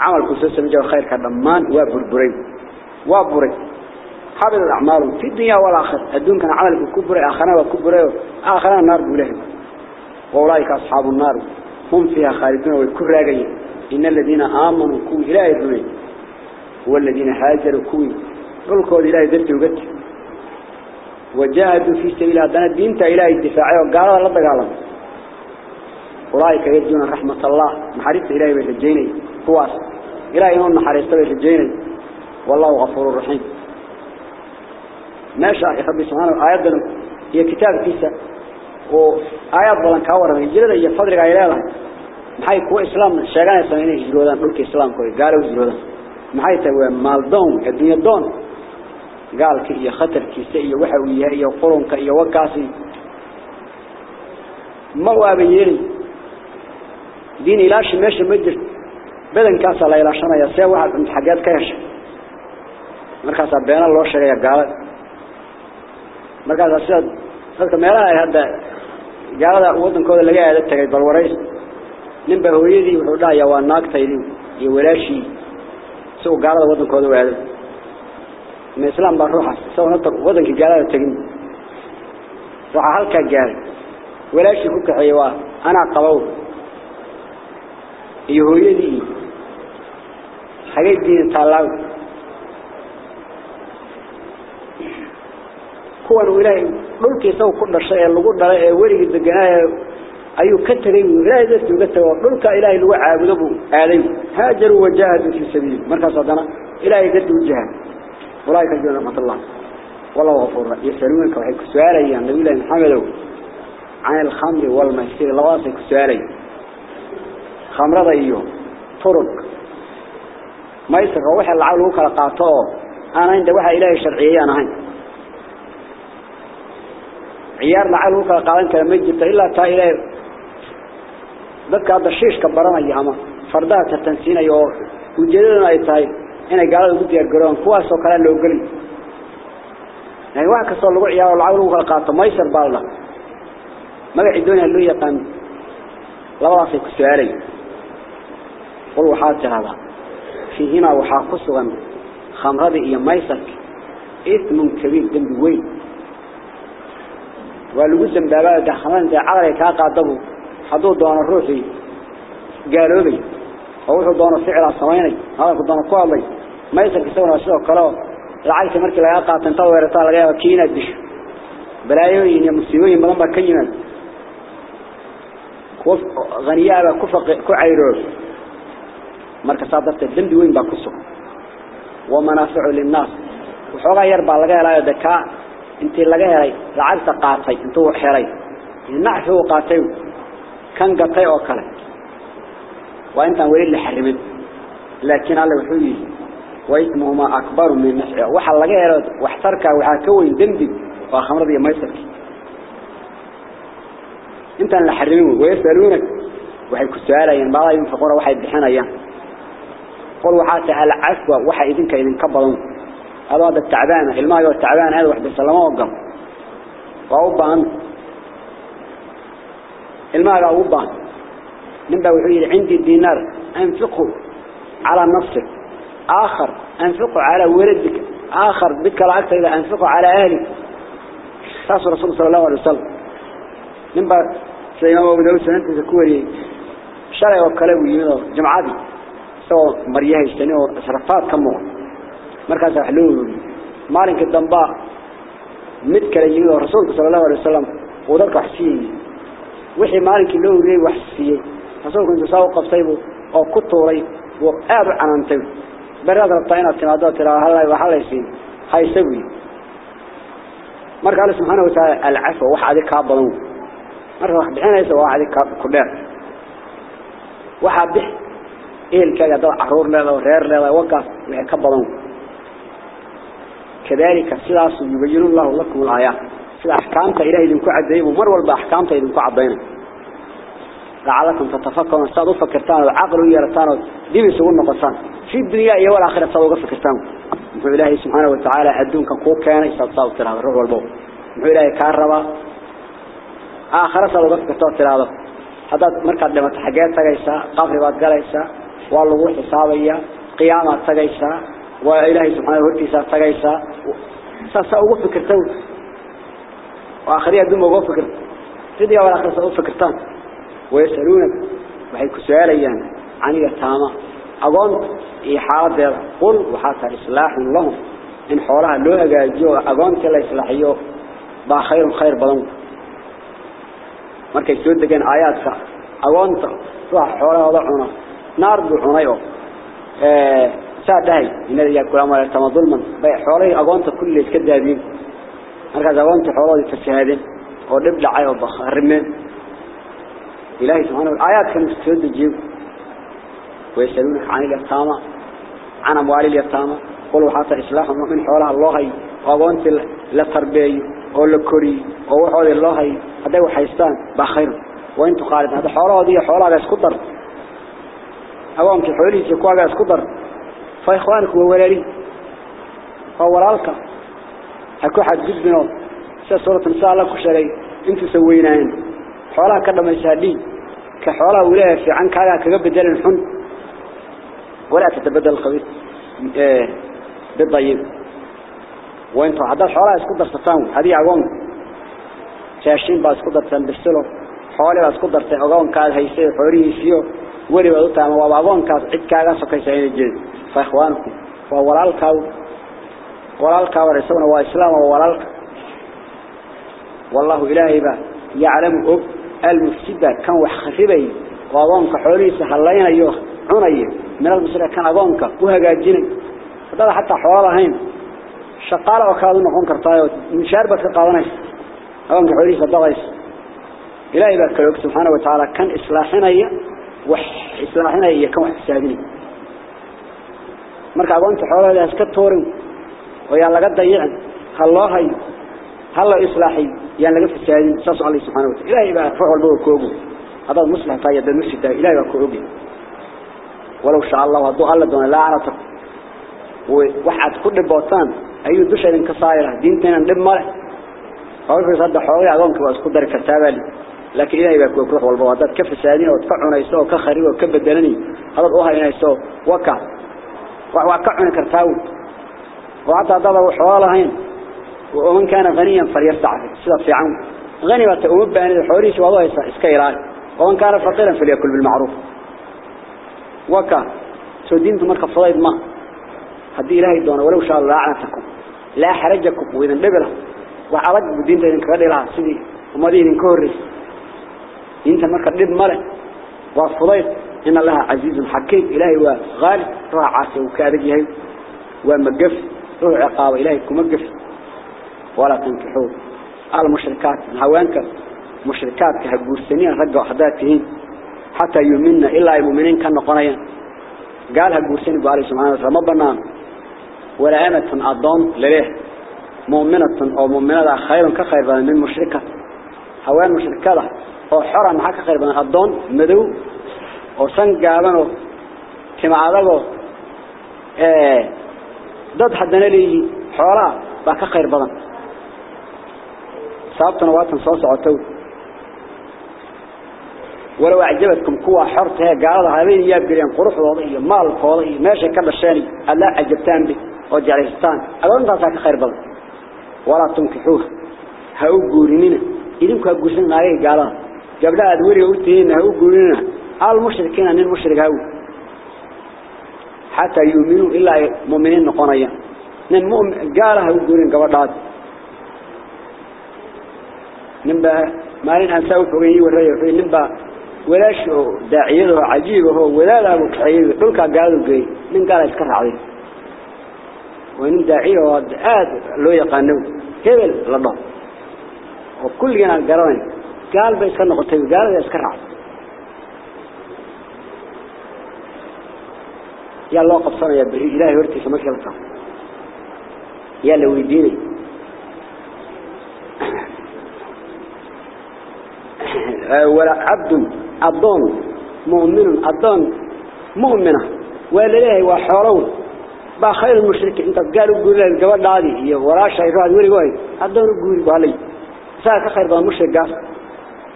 عمل كسوس من جو خير كدمان. وابربرين وابري حافظ الأعمال. في الدنيا والآخر. الدنيا كان عمل كبرى آخرنا وكبرى آخرنا نار بلهم فورائك أصحاب النار. هم فيها خالدون والكبرى إن الذين آمنوا كوي إلهي الرمين والذين هاجروا كوي قلوا إلهي ذلك وقت وجاهدوا في سبيل هذا الدين تا إلهي الدفاعي وقالوا الله تقالوا أولئك يرجون رحمة الله. محاربت إلهي بالرجيني هو إلهي هم محاربت بالرجيني والله غفور رحيم. ما شاء ربي سبحانه آيات هي كتاب كيسة. وآيات بلان كاورا من جلد. هي فضلك عيلالها محاي كو إسلام. شاقان يسميني جلودان قلت إسلام كوي. قالوا جلودان محاي تقوى مالدون. الدنيا دون. قال كي خطر كيسة إيا وحوية إيا قرنك إيا وكاسي ما هو أبيني دين إلاش ماشي مجر بدن كاسا لا إلاشنا يسيا واحد من حاجات كيش markaas beena loo sheegay gaalada markaas sida dadka meelaha ay hadda gaalada wadankooda laga aada tagay bal wareys nin ba hooyadii wuxuu dhahayaa waa naagtaydii iyo walaashii si uu gaalada wadankooda waado ma nata wadankii gaalada tegin waxaa halkaa gaaray walaashii ku kaxeeyey waa anaa qabow iyo hooyadii xagay diina taallaaw kuwan ilaahay dhulkiisa ku dhashay ee lagu dhalay ee wariga deganaa ayuu ka tagay ilaahay dadku uga tago dhulka ilaahay lagu caabudo buu aaday haajaru wajahadu fi sabiil markaas hadana ilaahay ka ورايك الجنة ما الله. ولا وفر يسألونك وحيك سؤالي النبي الله محمده عن الخمر والمشير لواسك سؤالي. خمر ضيئو إيوه. طرق. ما يصير روح العلوك القاطو أنا عند وحى إلهي الشرعي أنا هين عيار العلوك القاطن كلام جد إلا تا إلهي. بك هذا الشيش كبرنا يا أما. فردات التنسينا يو وجدنا إتاي inay gaalada ugu diyaar garoon kuwaas oo kale loo geli yani wax kastoo lagu ciyaaro lacag lagu kala qaato maysar baa la magacii doonaya loo yaqaan labadaasay ku su-aalay qul waxaad tiraahdaa fiihimaa waxaa ku sugan khamradii iyo maysarki ismun kabiir dembi weyn waa lagu dambaabaa khamrada intay cadalay kaa qaadabu hadduu doono ruuxii gaaloobay oo wuxuu doono ficilaa samaynay hadalku doono ku hadlay kale oo lacagta markii lagaa qaato intaad weerataa laga yaaba kii inaad disho balaayooyin iyo musiibooyin badan baa ka yimaad غنيابة كفق كعيروس مركز صادرت الدم وين باكسو ومنافع للناس. وحوغا يربع لغا هلاي دكاء انتي لغا هلاي لعرت قاطي انتو حيري نعفو قاطي كان قاطي أو كلا وإنت ولي اللي لكن الله وحوي وإثمهما أكبر من نفعه وحا لغا هلاي واحتركا وحا كوين دمدي وخمر دي ميسرك انت اللي حرمه ويسألونك. وحي كسؤالين بعض ينفقون وحي يدحنيان قل وحاتي العفو وحي إذنك إذن كبضون هذا التعبان الماء هو التعبان هذا وحد السلامة وقم. وأوبان. الماء أوبان. نبا وحيد عندي الدينار أنفقه على نفسك. آخر أنفقه على ولدك. آخر بك الأكثر إذا أنفقه على أهلك. خاص رسول صلى الله عليه وسلم. نبا سيما أبو داود سنة تكوري شرع وكلاوي يمينه جمعاتي سوى مريها يستنيه سرفات كمه مركز حلول. مالك الدنباء. مد كلا يمينه رسول صلى الله عليه وسلم. وذلك حسين وحي مالك اللي هو وحسيه رسول كنت ساوى قبطيبه أو كتوري. وآب عنانتبه بريد رطينا التنادات ترى هلا وحلا يصير هاي سوي مرك على سبحانه وتعالى العفو وحدي كابلو مرك واحد بحنا يسوى واحد كاب كبير واحد بح إيه الكلا ده عرور لا وغير لا وقف من كابلو كذلك سلاس يبين الله لكم الآيات سلاح كامته إلهي لنكو عدين ومرور بأحكامته لنكو عدينه لعلكم تتفكروا أستاذ فكرتان. العقل ويرتان دي بيسوون نقصان في الدنيا يا والاخره أستاذ فكرتان الله سبحانه وتعالى ادونك كو كان أستاذ أستاذ ترى روح والبو الله كاربا اخر أستاذ فكرتان ترى هذا. مركا دمت حاجات تغيسا قفر باد غليسا وا لو حسابيا قيامه تغيسا وا الله سبحانه وتعالى تغيسا. أستاذ أو فكرتان. واخريا دم أو فكر. سيدي يا والاخره أستاذ فكرتان ويسألونك. وحيك سؤاليان عن التامة إيه أظن إحادة قل وحاسة إصلاح لهم. إن حولها اللوها جاجوا أظن كلا إصلاحيو. با خير خير بلنك مركز سؤال دقين آياتك أظن صح حولها وضعنا نار دوحنا آه، ساد هاي إن هذا يقول أمر التامة ظلما. بي حولي أظن كل الكذابين. مركز أظن حولي فسهادين ونبلع أيها الضخ ilaahay subxaanahu wa aayaadkan soo dejiyo ويسألونك عن اليتامى عن أموال اليتامى. قلوا حتى إصلاح من حولها الله وأبونت للتربية أو للكري أو وحول الله هذا هو حيستان. بخير. وانتو خالد هذا حولها دي حولها بس قدر أبونك حولي سيكوا بس قدر فإخوانك وولاري فولالك هكو حد جد منه. سورة نساء الله كشري انتو سويناين حولها كده ما يسهدين كحولها ولاية في عنك هذا كقبل الحن. ولا تتبدل الخبيث إيه بالضيب وانتو عدد حولها اسكدر ستان هذه عوام. شاشين با اسكدر تان بسلو حولي با اسكدر تان عوام كاد هيسي حوري يسيو ولي با دوتا ما عوام كاد عد كاغا سكي سعين الجيد فإخوانكم وولالكاو ولالكاو رسولنا وإسلام وولالك والله إلهي با يعلم أب المفسدة كان وحخفبي. وعوامك حولي سهلين أيوه عنايه من المسلمين كان أقونك وهجاجيني هذا حتى حوالها هين شقالة وكادوا نقون كرتايو. من شاربة قاضنيس أقونك حوليس الضغيس. إلهي بأكلوك سبحانه وتعالى. كان إصلاحنا وح إصلاحنا كان وحسابين مركا أقونك حوالها ده اسكت تورن. ويا لقد ضيعن هي هلا إصلاحي يعني لقد فسادين ساس الله سبحانه وتعالى. إلهي بقى فعل البو كوبو. هذا المصلح طيب ده نفسي ده إلهي بقى ولو شاء الله وضوء الله دون لا عرفت وواحد كل بوطان أيو دوش إذن كصايرة دينتنا ندب ماله أول في صد حوالي عقوم كباس قدر كتابة لكن إلهي بقى كوكروح والبوادات كف السادين وتفعنا يسوه كخري وكب الدلني هذا الأوها إنا يسوه وكا. وكعنا كرتاو وعطى هذا حوالهين ومن كان غنيا فليستعفف في عون غني وتأمب بأن الحوريس وضوه إسكيران ومن كان فقيرا فليأكل بالمعروف. وكا. سودين تمرك فضايد ما. هدي إلهي دون ولو شاء الله أعنتكم لا حرجكم. وإذن ببلا وعرج بدين تين كرد لها. سيدي. وما دين كورس. إنت مركا دب ماله وفضيت إن الله عزيز حكيم. إلهي وغالب. روح عاسي وكارجه ومقف. روح عقاب. إلهي كمقف. ولا تنكحوا المشركات هوانك مشركات كهجوسنين رجعوا حداتهم حتى يؤمننا إلا المؤمنين كانوا قنيا قال هجوسين قال سبحانه وتعالى ما بنام ولا أمة أضام لله. مؤمنة أو مؤمنة خير كخير من مشركة. هوان مشركة أو حرم حق خير من أضام مدو. أو سن قابنه كما إيه ضد حدنا ليه حوالها بقى خير سابتنا واتن صوص عطول ولو أعجبتكم كوا حرتها قال هذه يا بريان قرص وضيع مال قاضي ماشي كذا شاني ألا أجبتان به وجعلستان ألون ضعتك خير بل. ولا تنكحوه. هؤلاء جورينا إلهم كجسنا عليه قال قبل أدوري أوتين هؤلاء جورينا المشرك كنا من المشرك هؤلاء حتى يؤمنوا إلا مؤمنين قنايا نن مؤمن قال هؤلاء جورين قبل نبا مالين أنساو فوقي والرأي وحي نبا ولاش داعيته عجيبه ولا لا مكحيل. دولك قالوا جاي من قال يسكر عليه. وإن داعية وآد لو يقانو. كيف لله وكل جنا قراني قال بيسكر نقطة قال يسكر عليه. يا الله قبصنا يا بري إلهي ورتي كلام يا لو يديني. ولا عبد أضون مؤمن أضون مؤمنة. ولا له وحرون بخير المشرك انت قالوا قول الجواد عادي. هي ولا شيء راد وري واي أضون قول بالي ساك خير بان مشرك قاس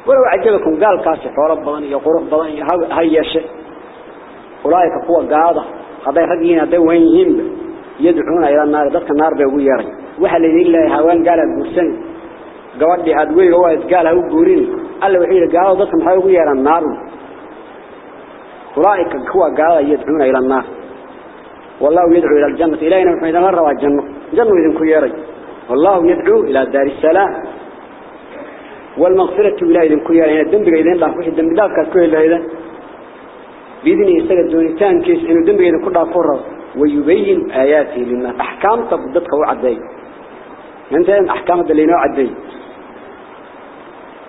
ولو عجبكم قال كاسي حرب بدن يا قرب بدن هيا شيء أولئك قوة قاعدة هذا رجين هذا وين يهم يدعون إلى النار ذاك النار بيويري وحل الله هوان قال الجرسن gabadhii aad weyga waa isgaal ha الله وحيد قال ضخم حيوي إلى النار. رأيك هو قال يدعون إلى النار. والله يدعو إلى الجنة. إلينا فإذا مر رواج جنة. جنة إذن كيري والله يدعو إلى دار السلام. والمغفرة إلى إذن كيري الدنب إذن الله وحيد الدنب إذن كيري إذن, إذن, إذن بإذن يستغل الدونتان كيس إنه الدنب إذن كلها فرر ويبين آياته لأن أحكام تبدتها وعدي. أنت أحكام تبدتها وعدي.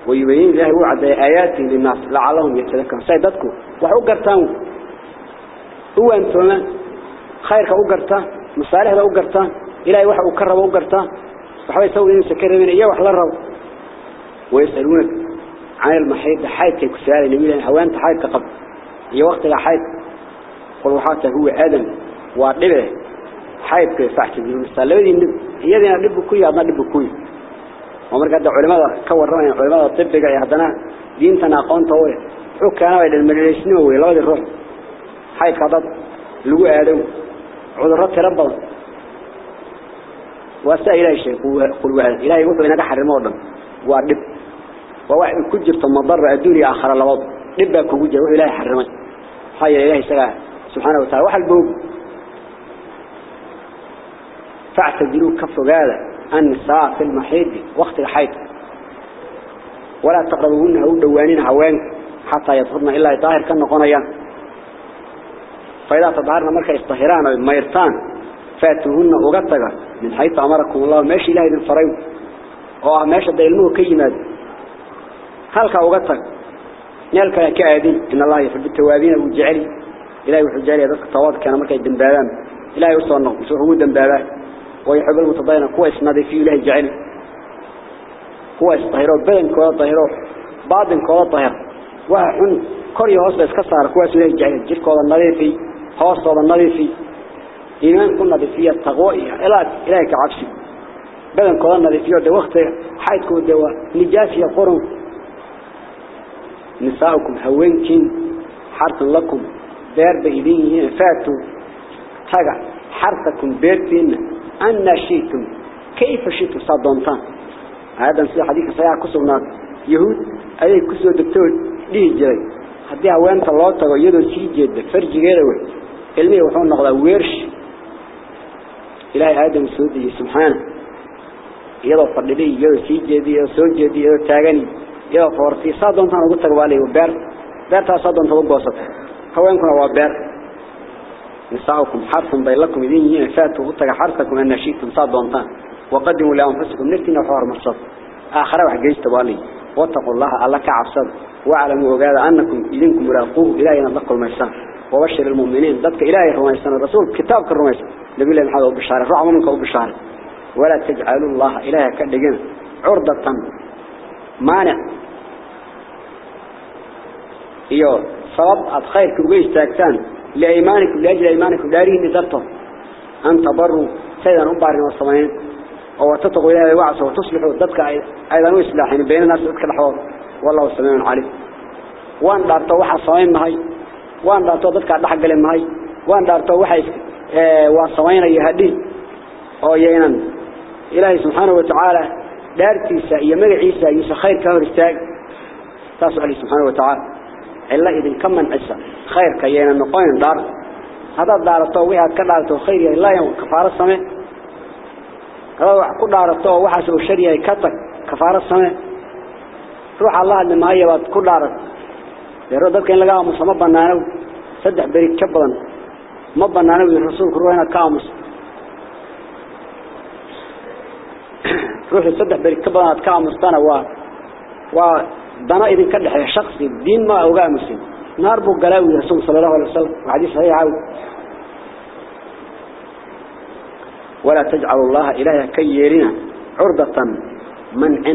ويبين الله وعد آياته للناس لعلهم يتذكرون. سيدتكم وحو قرتان. هو أنتم خيرك أو قرتان مصالح أو قرتان إلهي وحو كرب أو قرتان وحو يسوي إن سكربين إياه وحلا الرب ويسألونك عن المحيط حيث كسالي نميلا هوانت حيث قبل هي وقت الحيث قل وحاته هو آدم وعلبه حيث كي فاعتذرون السالة iyadina dhib ku yaadna ومرك هذا علماء كور رأي علماء الطب جاي هذانا دين تناقون طوي حك أنا وإذا المدرسين ويلا ذي الرب. هاي كذب لو أدم. عذر رب ترب وسائل إلى شيء. قل وعلى إلى يوم بينك حرم أدم وأدب. وواحد كجف ثم ضر الدنيا آخر الأرض نبى كوجة وإلى حرم هاي إلى سلا سبحانه وتعالى. واحد بوب فاعتذروا كفوا قاله أن في المحيط وقت الحيط ولا تقربوهن أو دوانين هوان حتى يطهرن إلا يطاهر كان قنيا فإذا تظهرن ملك إصطهران بميرتان فاتوهن أغطقا من حيث أمركم الله ماشي إلهي من فريو وهو ماشي الدينه كينا هلك أغطق. نالك يا كأبي إن الله يحب التوابين أبو الجعلي إلهي وحجالي يدسك طواب كان ملك الدنبابان إلهي وصوى النقص وحبو الدنبابان ويحب المتضاينة. كوا اسنادي فيه له جعل كوا استهروا بدن كوا طهروا بعض كوا طهر وحن كوري هوس بس كسر. كوا اسنادي جعل جل كوا النظيفي هوس كوا النظيفي إيمان كنا بفيه التقوى إلى إليك عكسي بدن كوا النظيفي ده وقت حيث كوا دوا. نجاسي قرن. نساؤكم هوينكين حرث لكم. دار بإيدين. فاتوا. تقع حرثكم بيرتين أن شئتم. كيف شئتم؟ صدنتان هذا في حديث صحيح كسرنا يهود أي كسر دكتور؟ ليه جاي؟ هديها وين طلعت ويدو شيء جد فرج غيره علمي وحون نقضى ويرش إلهي آدم سودي سبحانه. يدو فردلي يدو شيء جدي يدو سود جدي يدو تاغني. يا فورتي. صادون تان ugu tag waalay beer beerta صادون tagu goosat haweenkuna harfun bay lakum idin yihiin faatu ugu tag harfakum an nashiitum صادون tan وقدموا لانفسكم نفتنا حوار مصد آخر واحد جيست والي واتقوا الله الله كعبصد واعلموا وقال أنكم إذنكم مراقوه إلهي نطلقوا الميسان. وبشر المؤمنين ضدك إلهي الرميسان الرسول كتابك الرميسان نبي الله محمد أبو بشارة رعوا منك أبو بشارة ولا تجعلوا الله إلهي كدقين عرضة. مانع. إيوه. صواب. أتخير كبير تاكتان. لأيمانكم لأجل أيمانكم داري نذرته أن تبروا سيدا نبارنا والصمين أو تطغوا إلى الوعس وتصلحوا الضدك أيضا وإصلاحين يعني بين الناس أكثر حوار والله والسلام العليم وأن دارتوا وحا الصمين مهي وأن دارتوا ضدك على حق المهي وأن دارتوا وحا آه، والصمين يهدي أو يينان إلهي سبحانه وتعالى دارتي سائية مرعي سائية خير كامر استاج تاسو علي سبحانه وتعالى. إلا إذن كمن أسا خير كيين النقوين دار. هذا دار الطوية كدارته خير إلا يوم كفار السماء. هذا دار الطوية حسب الشريعة كتك كفار السماء. روح الله لما يبات كل دار. يرى ذلك إن لقاهم مصمبنا نو. صدح بريك كبلا مبنا نو. الرسول روحنا كامس روح صدح بريك كبلا كامس تانا واه واه waa dana idin ka dhaxeeya shakhsi diin ma uga aamusin naar buu galaawi rasuulku sallallahu alayhi wasallam xadiis sahih ولا تجعلوا الله إلهي كيرنا عرضة منع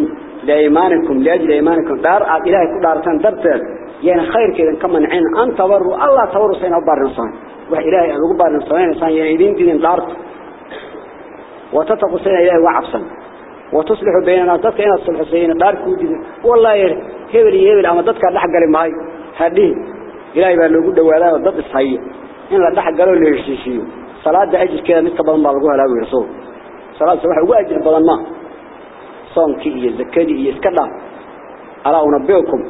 لإيمانكم لأجل إيمانكم. دار إلهي كل دارتان درتان. يعني خير كذا كما نعين أن تبروا الله تبروا سينا بار نصان. وإلهي أبو بار نصان. يعني دين دين دارت. وتتقوا سينا إلهي وتصلحوا بيننا ضدك إنا الصلح سينا دار كودي والله هبل يهبل أما ضدك لحق قال معي هذه إلهي بقى لو قد ولا ضد الصحيح. إن لحق قالوا لي الشيشيو صلاة أجل كذا مثل بدن بالقوها لا ويرسول صلاة صباح وأجل بدن ما. صومكي إيه زكادي إيه اسكلا. ألا أنبئكم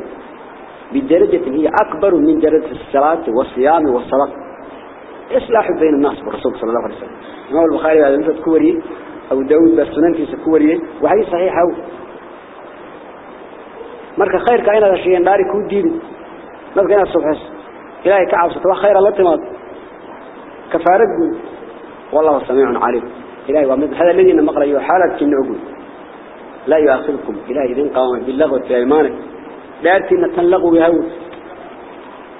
بدرجة هي أكبر من درجة الصلاة والصيام والصلاة. إصلاح بين الناس بالرسول صلى الله عليه وسلم. إمام البخاري هذا مثل كوري أو داود بالسنن في سكوري وحديث صحيح أو مركا خير كأين هذا الشيء ناري كود دين مركا الصبح إلهي كعب ستوى خير الله تماد كفارق. والله سميع عليم. إلهي ومد هذا الذي نمقر أيها أقول لا يؤاخذكم. إلهي ذين قوام باللغة في أيمانك. دارتي نتنلقوا بهو.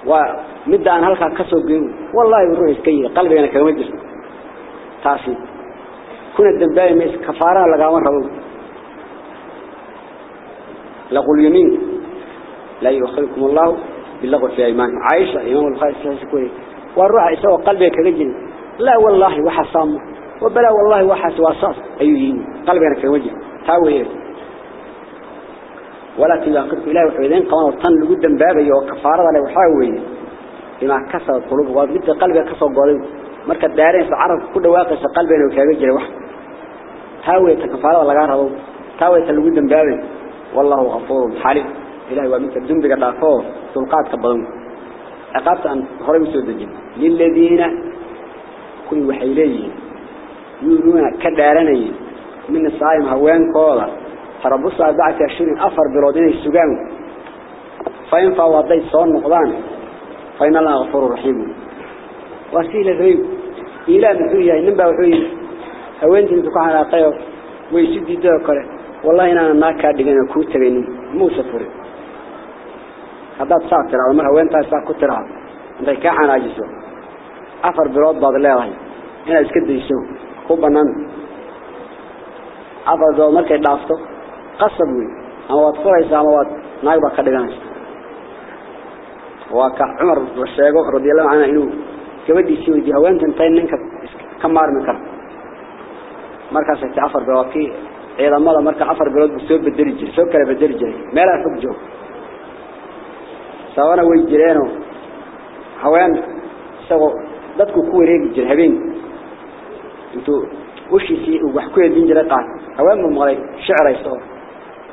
ومد أن هلقا كسو والله يروح يسكيه قلبي أنا كمجر تاسي كنا الدنباء ميس كفارة لقاوان ربو لقوا اليمين. لا يؤاخذكم الله باللغة في أيمانك عائشة إمام البخاري سيكوي والروح يسوى قلبي كرجل. لا والله وحصام وبلا والله وحس وصاص أيين قلبي أنا كوجه تاوي ولا تلاقيت إلهي وحيدين قوان وطن لقدام بابي وكفارة له وحاوي. بما كسر القلوب. وقلت قلبي كسر قلوب مركز دارين سعرف كل واقع قلبي أنا وكاجر واحد تاوي تكفارة ولا قارب تاوي تلقدام بابي والله غفور حليم إلهي ومنك الدنب قد أخوه سلقات كبضون عقابت أن هرم سودجين للذين كل وحيلين يقولون كدارني من الصائم هوان قولا تربص أربعة عشرين أفر بلودين السجان فإن فوضيت صون نقضان فإن الله غفور رحيم وسيلة غريب إلى نحوية نبا وحوية هوان تنتقى على قيو ويسدي دوكره والله أنا ناكا دقنا كوترين موسى فريق haddaad saa tiraado mar haweentaas saa ku tiraado intay kaa xanaajiso afar bilood baad leedahay inaad iska dayso ku banaan afar bilood markay dhaafto qasab wey ama waad furaysaa ama waad naag baad ka dhiganaysa waa ka cumar la sheego radiallahu afar bilood kii ciidamada marka afar bilood buu soo bedeli jiray soo kala bedeli jiray meelaa fog joog sabana way jireeno haween isagoo dadku ku wareegi jiray habeen intuu ushiisii uu wax ku edin jiray qaad haween buu maqlay shicrayso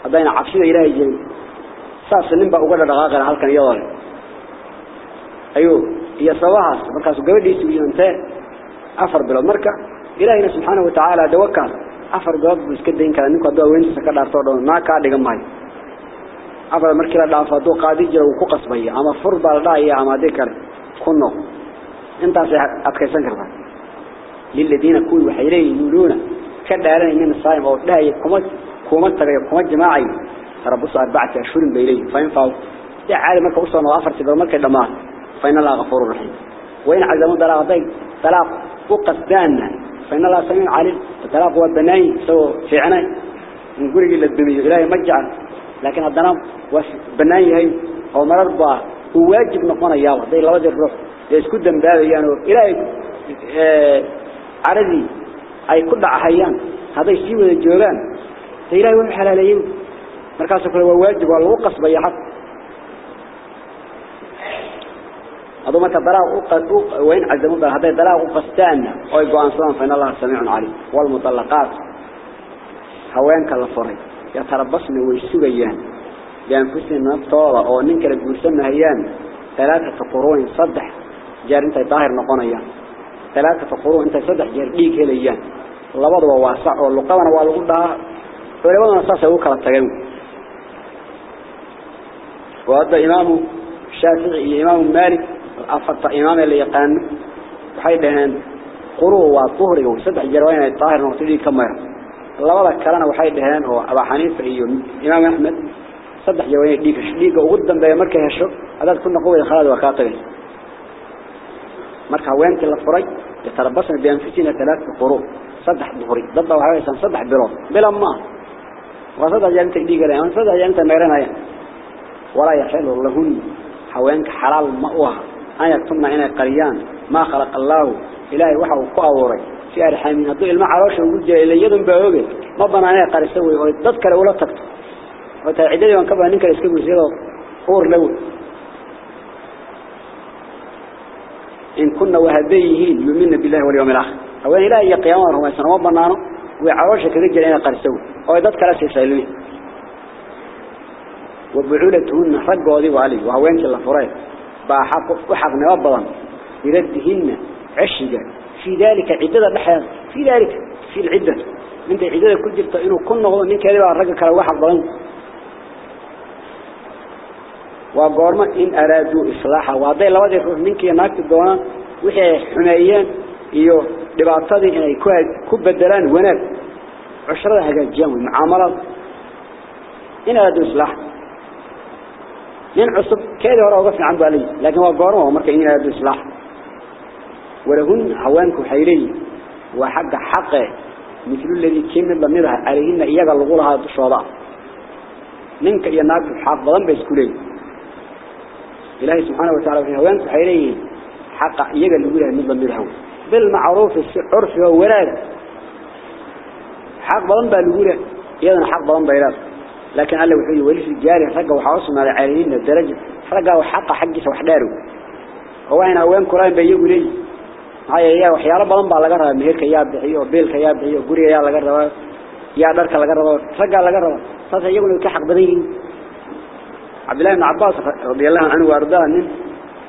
haddayna cabsida ilaahay jirin saas nin baa uga dhaqaaqana halkan iyadoo leh ayuu iyo sabahaas markaasuu gabadhiisii iyo intee afar bilood marka ilaahayna subxaanahu watacaala dawakaas afar bilood buu iska dayn karaa ninku hadduu haweentiisa ka dhaarto o dhan naa kaa dhigan maayo afar markii la dhaafo hadduu qaadi jiro uu ku qasbaya ama fur baa la dhahaya ama haddii kale ku noq intaasay adkaysan kartaa liladiina kuwii waxay leeyihin yuuluuna ka dhaaranaynin saayim oo dhahaya kuma kuma tagayo kuma jimaacayo tarabusu arbacati ashhurin bay leeyihin فإن الله غفور رحيم. وإن عزموا دلاغ ضيق دلاغ فإن الله سمين عليه فدلاغ هو بنائي سوى فعنا نقول إلا الدمي إلهي مجعل لكن الدلاغ بنائي هاي هو مرضى هو واجب نقمنا إياه دي الله وزي الروح. يسكد دم بابي يعني. إلهي إيه، آه، عرضي. أي كل أحيان هذا يشيوه الجوبان. إلهي وحلاليين مركز كله هو واجب والوقص بيحط caradii ay ku dhacahayaan hadday sii wada joogaan de ilahay wuxuu xalaaleeyey markaasoo kale waa waajib waa lagu qasbaya xaq aduu marka dalaaq u wayn cazamu dalaaq hadday dalaaq u qastaanna oo ay go'aansadaan fa in allaha samiicun caliim waalmutallaqaat haweenka la furay yatarabasna way sugayaan bianfusihim naftooda oo nin kala guursanahayaan alaaata quruunin saddex jeer intay daahir noqonayaan alaaata quruun intay saddex jeer dhiig helayaan labaduba waa sax oo luqadana waa lagu dhahaa culimaduna saasay ugu kala tageen oo hadda imaamu shaafici iyo imaamu maalik afarta imaam ee la yaqaano waxay dhaheen quruu waa duhriga saddex jeer waa inay daahir noqoto dhiig ka mayro labada kalena waxay dhaheen oo Abu Xaniifa iyo Imaam Ahmed آية ثم عنا القريان ما خلق الله إلهي وحا وقاوري في آية أرحامين الضيء المعروش ووجه إلى يدن بأوغي ما بنا آية عنا قاري سوي وإتذكر تكتب وتعدد وانكبه أنك لسكب الزيادة أور لول إن كنا وهبيهين يؤمن بالله واليوم الآخر. أولا إلهي قيامة رواي سنة ما بنا عنا وعروش كذجل عنا قاري سوي وإتذكر أسلمين وبعولتهن حقوا ذي وعليه وهو ينكي الله فرائه بحق وحق نوابضا يردهن عشقا. في ذلك عدة بحيان. في ذلك في العدة. من ذي عدة كل جرت إنه كل نغض من كذا الرجل كلا واحد ضلن وقارما إن أرادوا إصلاحه وهذا لو ذي منك يناك الدوان وحي حمايان إيوه لبعضتي إن يكون كبدلان ونال عشرة هجا جامع معاملات إن أرادوا من عصب كذا وراء وقفنا عنده عليه لكن هو قارما ومركا إن أرادوا إصلاح ولهن هوانك حيري وحق حقه مثل الذي كان ضميرها عليهن إياك اللغولها الشواضع منك يناك حق ضم بيسكولين إلهي سبحانه وتعالى في هوانك حيري حق إياك اللغولها من ضميرها بالمعروف عرف وولاد. حق ضم باللغولها إيانا حق ضم بيلاد لكن الله وحي ولي الجار حقه وحاصل ما العارين الدرجة حقه وحقه حقه سوحداره هو هنا وين كران بيجوري هاي يا وحي رب الله على جرها مهلك يا بيو بيلك يا بيو جوري يا على جرها يا درك على جرها حقه على جرها فاز يقول كحق بدين عبد الله بن عباس رضي الله عنه واردان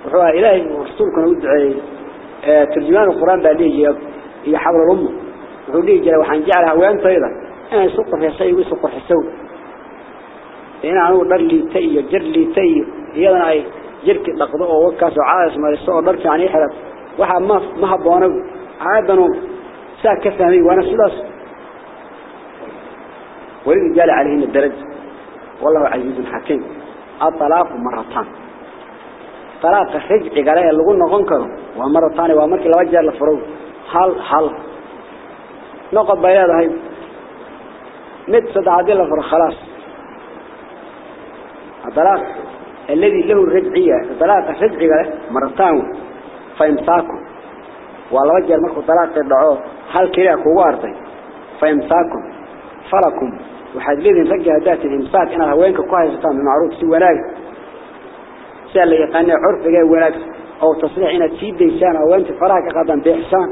وهو إلهي ورسولك ودعي آه، ترجمان القرآن بأليه يحضر الأمة. وهو ليه جلو حنجعلها وين طيرا أنا سقر حسيوي سقر حسيوي jar liitay iyadana ay jirki dhaqdo oo wakaas oo caas mariso oo dhar fiican xiran waxa ma ma haboona aadanu saa ka fahmay waana sidaas ولد جال عليهن الدرج. والله عزيز حكيم. الطلاق مرتان. طلاق رجع قال اللي قلنا غنكر ومرتان ومرك لو جار لفرو هل هل. نقط بياض هاي. مت صدع دي لفر خلاص. الضلاط الذي له الرجعية الضلاط الرجعية مرتان فيمساكم والوجه المخو الضلاط الدعاء هل كريك وارضي فيمساكم فلكم. وحد لذين رجع ذات الإمساك. إنها وينك قاهي سطان بمعروف سوى ناك سأل لي قانع عرف جاي وناك أو تصريح إنها تسيب ديسان أو أنت فراك قدم بإحسان.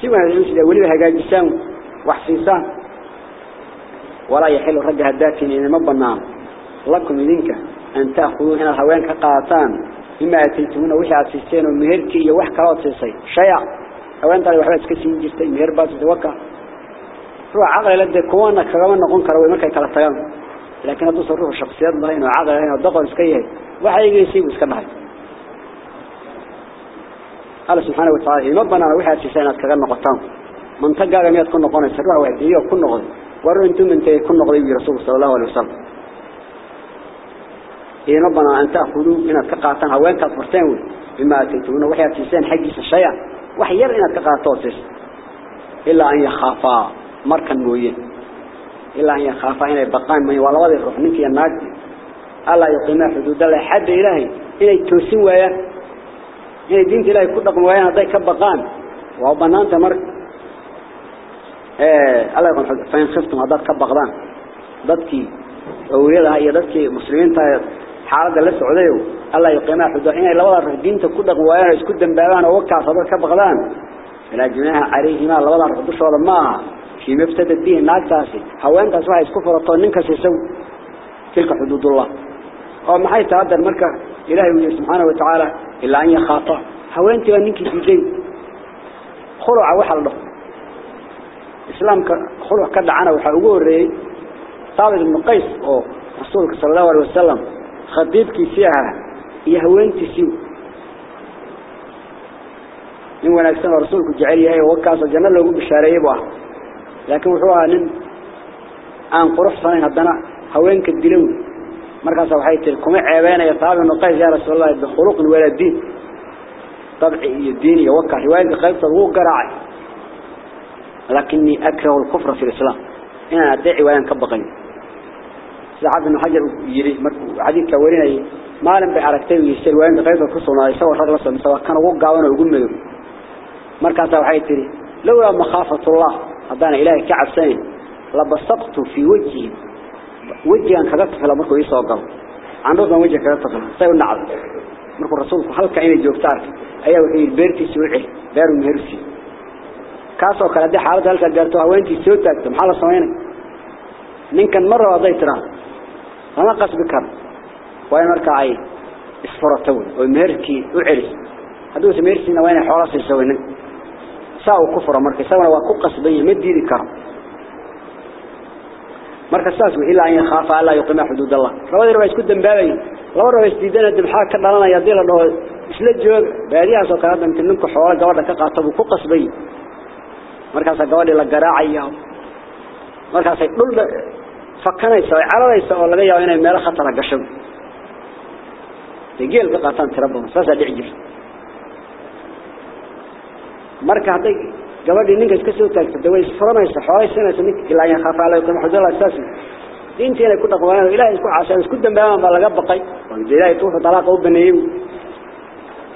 سوى ناك وليه هجاج جسان وحسيسان. ولا يحل رجع ذات إنه مبنان لكم منك أن تأخذوا هنا هوانك قاطان مما أتيتمون وحي عسيسين ومهركي وحكا وطيسي شيع هوان تالي وحبا تكسين جيستي مهربا تتوقع روح عقل لدي كوانا كغوانا نقوم كروي مكا يتلطيان لكن أدوس الروح الشخصيات الله إنه عقل لدي ودقوا نسكيه وحي يسيب وسكبها قال سبحانه وتعالى ربنا وحي عسيسين أتكغلنا قطان من تقع لم يتكون نقوانا سروع وحديه وكل نقض وارو أنتم انت يكون نقضي برسول صلى الله عليه وسلم. هي ربنا أن تأخذوا من التقاطن هوين كفرتين بما تتون وحي تيسان حق الشيء. وحي ير إن إلا أن يخافا. مركا موين. إلا أن يخافا. إن يبقان من ولا وضع روح منك الناس الله يقيم حدود الله حد إلهي. إلى توسين ويا. إلى دين إلهي رقم ويا. هذا كبقان وبنان تمر إيه. الله يقول حد فين خفتم هذا كبقان ضدكي أولياء هي ضدكي مسلمين تا هذا لسه سعوديو. الله يقيم أحد حين لو ظهر دينك كده قوياه كده مبابان أو كعصر كبغلان إلى جناه عريه ما لو ظهر قدس ولا ما. في مفتد الدين ناس داسي هو أنت سواء كفر طنك سيسو. تلك حدود الله. أو ما هي تعدد مرك إلهي سبحانه وتعالى إلا أن يخاطع هو أنت وأنك تزيد خلع وحله إسلام خلع كده عنا وحوله طالب المقيس أو رسولك صلى الله عليه وسلم. خطيبك فيها يهوينتي سيو. إنه ونكسن رسولك جعليها يوكاس الجنة لو قد شاريبها لكن هو أنم أن قرح صنعنا الدنا هوينك الدلو. مركز وحي تلكم عيبين يطابع نقاش يا رسول الله بخلوق ولا الدين طبعي الدين يوكا حوالي بخلوق صنعوه قرعي. لكني أكره الكفر في الإسلام. إنه أدعي وينكبقني سعد بن حجر يري حديث كوريني مالن بأركتي ويشتري وين قيبة كسونا يسوى الرجل صلى الله كان وقع وأنا وقول مدو مركز وحي تري. لولا مخافة الله هدانا إلهي كعب سنين لبسطت في وجهي. وجهي أن كذبت فلا مركو يسوى قل عن رضا وجهي كذبت فلا. سيو النعض مركو الرسول هل كأين الجوكتارك أيه وحي البيرتي سوعي. دارو مهرسي. كاسو كلا دي حالة هلك قالتوها وينتي سوتك. محالة صوينك ninkan mar raba haday tiraan lama qasbi karo waa in markaa ay isfurato oo meherkii u celis hadduu meherkiina waa inay xoolo siiso weynin saa uu ku furo marka isaguna waa ku qasban yahay ma diidi karo marka saas wixii la aan khaafa alla yuqima xuduud allah labadii raba isku dambaabay laba raba isdiidana dibxaa ka dhalanaya hadii la dhaho isla joog baadiyahaas oo kale inta ninku xoolo gabadha ka qaato fakanaysa ay caradaysa oo laga yaabo inay meel khatar gasho degeel ka qaataan tiraba saasa dhici jirta marka haday gabadhii ninka iska soo taagto daway furanaysa xooleysanaysa ninka ilaa ay khafa la kuma xudala intii ay ku dhaqmaan ilaahay isku caashay isku dambaabaan baa laga baqay oo ilaahay tuu talaaq u baneeyay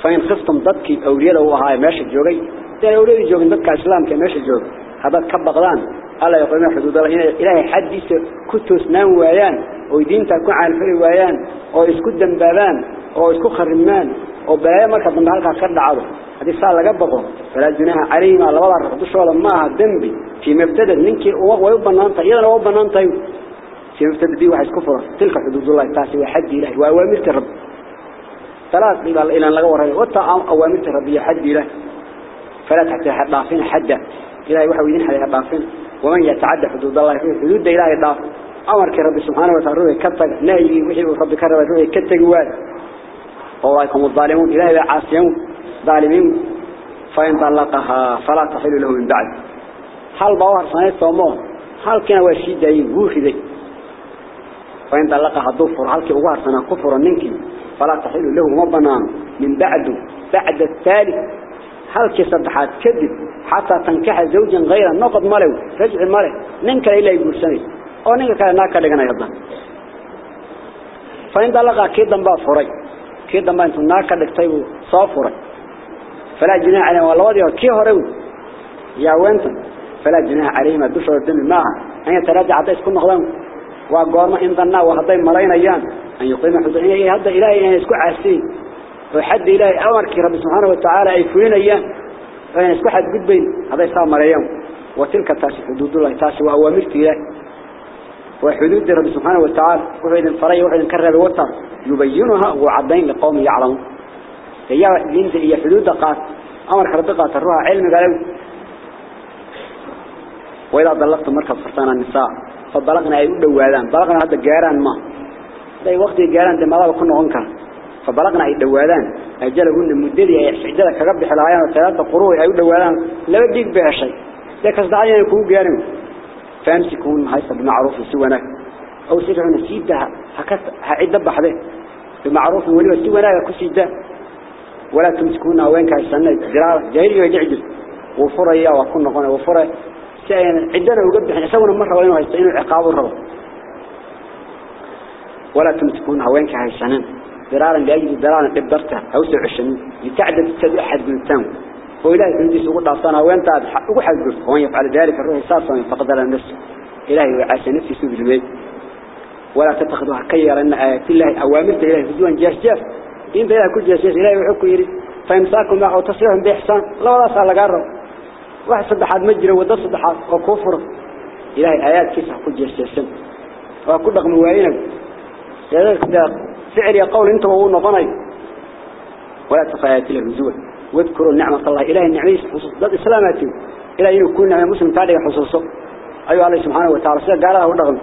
fayn khiftum dadki awliyada u ahaa meesha joogay dadka awliyada joogin dadka islaamka meesha joogay hada ka baqdaan الله يقول من حدود الله. هنا إلهي حديث كتوس نان ويان ويدين تكون على الفري ويان أو إسكو الدنبابان أو إسكو خرمان أو بلاي مركب من دهالك أخرد عضو هذه الصالة لقبقه فلا جناها عليم على الله الرقدش ولا ماها الدنبي في مبتدى منك ويبنى أنت. إلا ويبنى أنت. في مبتدى دي واحد كفر تلك حدود الله. تاسي وحدي له وأوامر الرب ثلاث من الإلان لغا ورهي وطا أوامر ترب يحدي له فلا تحتي حدافين حدا إلهي وحاولين حدا حدافين ومن يتعدى حدود الله في حدود إلهي ضاف. أمرك رب سبحانه وتعالى روحي كتك نهي وحي رب كرب روحي كتك واد. والله الظالمون إلهي عاصيون ظالمين. فإن طلقها فلا تحل له من بعد. هل بوار سنة صومه هل كان وشيد يقول ذي فإن طلقها ضفر هل كان وار سنة كفر منك؟ فلا تحل له مبنان من بعد بعد الثالث هل كسبحات كذب. حتى تنكح زوجا غير نقض ملو رجع ملو ننك إلا يقول سنة أو ننك كان ناكا لغنا يضا فإن دلقا كيدا با فري كيدا با إنتو ناكا لكتيبو صافري فلا جناح عليهم. والله وضيوا كي هرو يا وأنتم فلا جناح عليهم. الدشر الدم معها أن يتراجع عديس كل مغلام وقالما إن ظننا وهدين مرين أيام. أن يقيم حدودين هذا إلهي أن يسكع عسين وحد إلهي أمرك رب سبحانه وتعالى أي فين أيام فإن يسكع حد قد بين هذا يصام مريم وتلك تاسي حدود الله تاسي وأوامرت إلهي. وحدود رب سبحانه وتعالى وحيد الفري وحيد الكرر الوطر يبينها وعدين لقوم يعلمون. هي دينت هي حدود قات أمرك رب قات الروح علم قالوا. وإذا ضلقت مركز فرسان النساء فبلغنا أي دوادان بلغنا هذا جاران ما. ده وقت جاران ده ما كنا عنك. فبلغنا أي دوادان. أجلهن مدري أي حجلة كرب حلايان ثلاثة قروء أي دوادان. لا بديك بها شيء. ده كصدعي يكون جارم فامسكون هاي بمعروف سوانا أو سرعنا سيدها هعيد بحده. بمعروف ولي سوانا كسيده ولا تمسكون وين كان سنة جرار جاهلي ويجعجل وفريا وكنا قنا وفريا سين عندنا وقبل إحنا سوينا مرة وين هيستعينوا العقاب والرب ولا تمسكون وين كان سنة جرارا لأجل جرارا قدرته أو سعشن. يتعدد تسد أحد من التام وإلهي تنجي سوق العصانا وين تعد حق وحد قلت وين يفعل ذلك؟ الروح ساسا فقد على النفس. إلهي وعاش نفسي سوق الميت ولا تتخذوا كيرا. أن آيات الله أوامرت إلهي فزوان جاش جاف إنت إلهي كل جاش جاف إلهي وحكو يري. فإمساكم معه تصريحهم بإحسان. لا ولا صار لقرب واحد صدحات مجرى وده صدحات وكفر. إلهي آيات كيسا كل جاش جاف وكل رقم وعينك فعل يقول انت وهو نظني. ولا تقايات له الزول واذكروا نعمة الله إلهي النعمة خصوص ضد إسلاماتي إلهي يكون نعمة مسلم تعالى خصوصه أيها الله سبحانه وتعالى سيئة قالها ونغم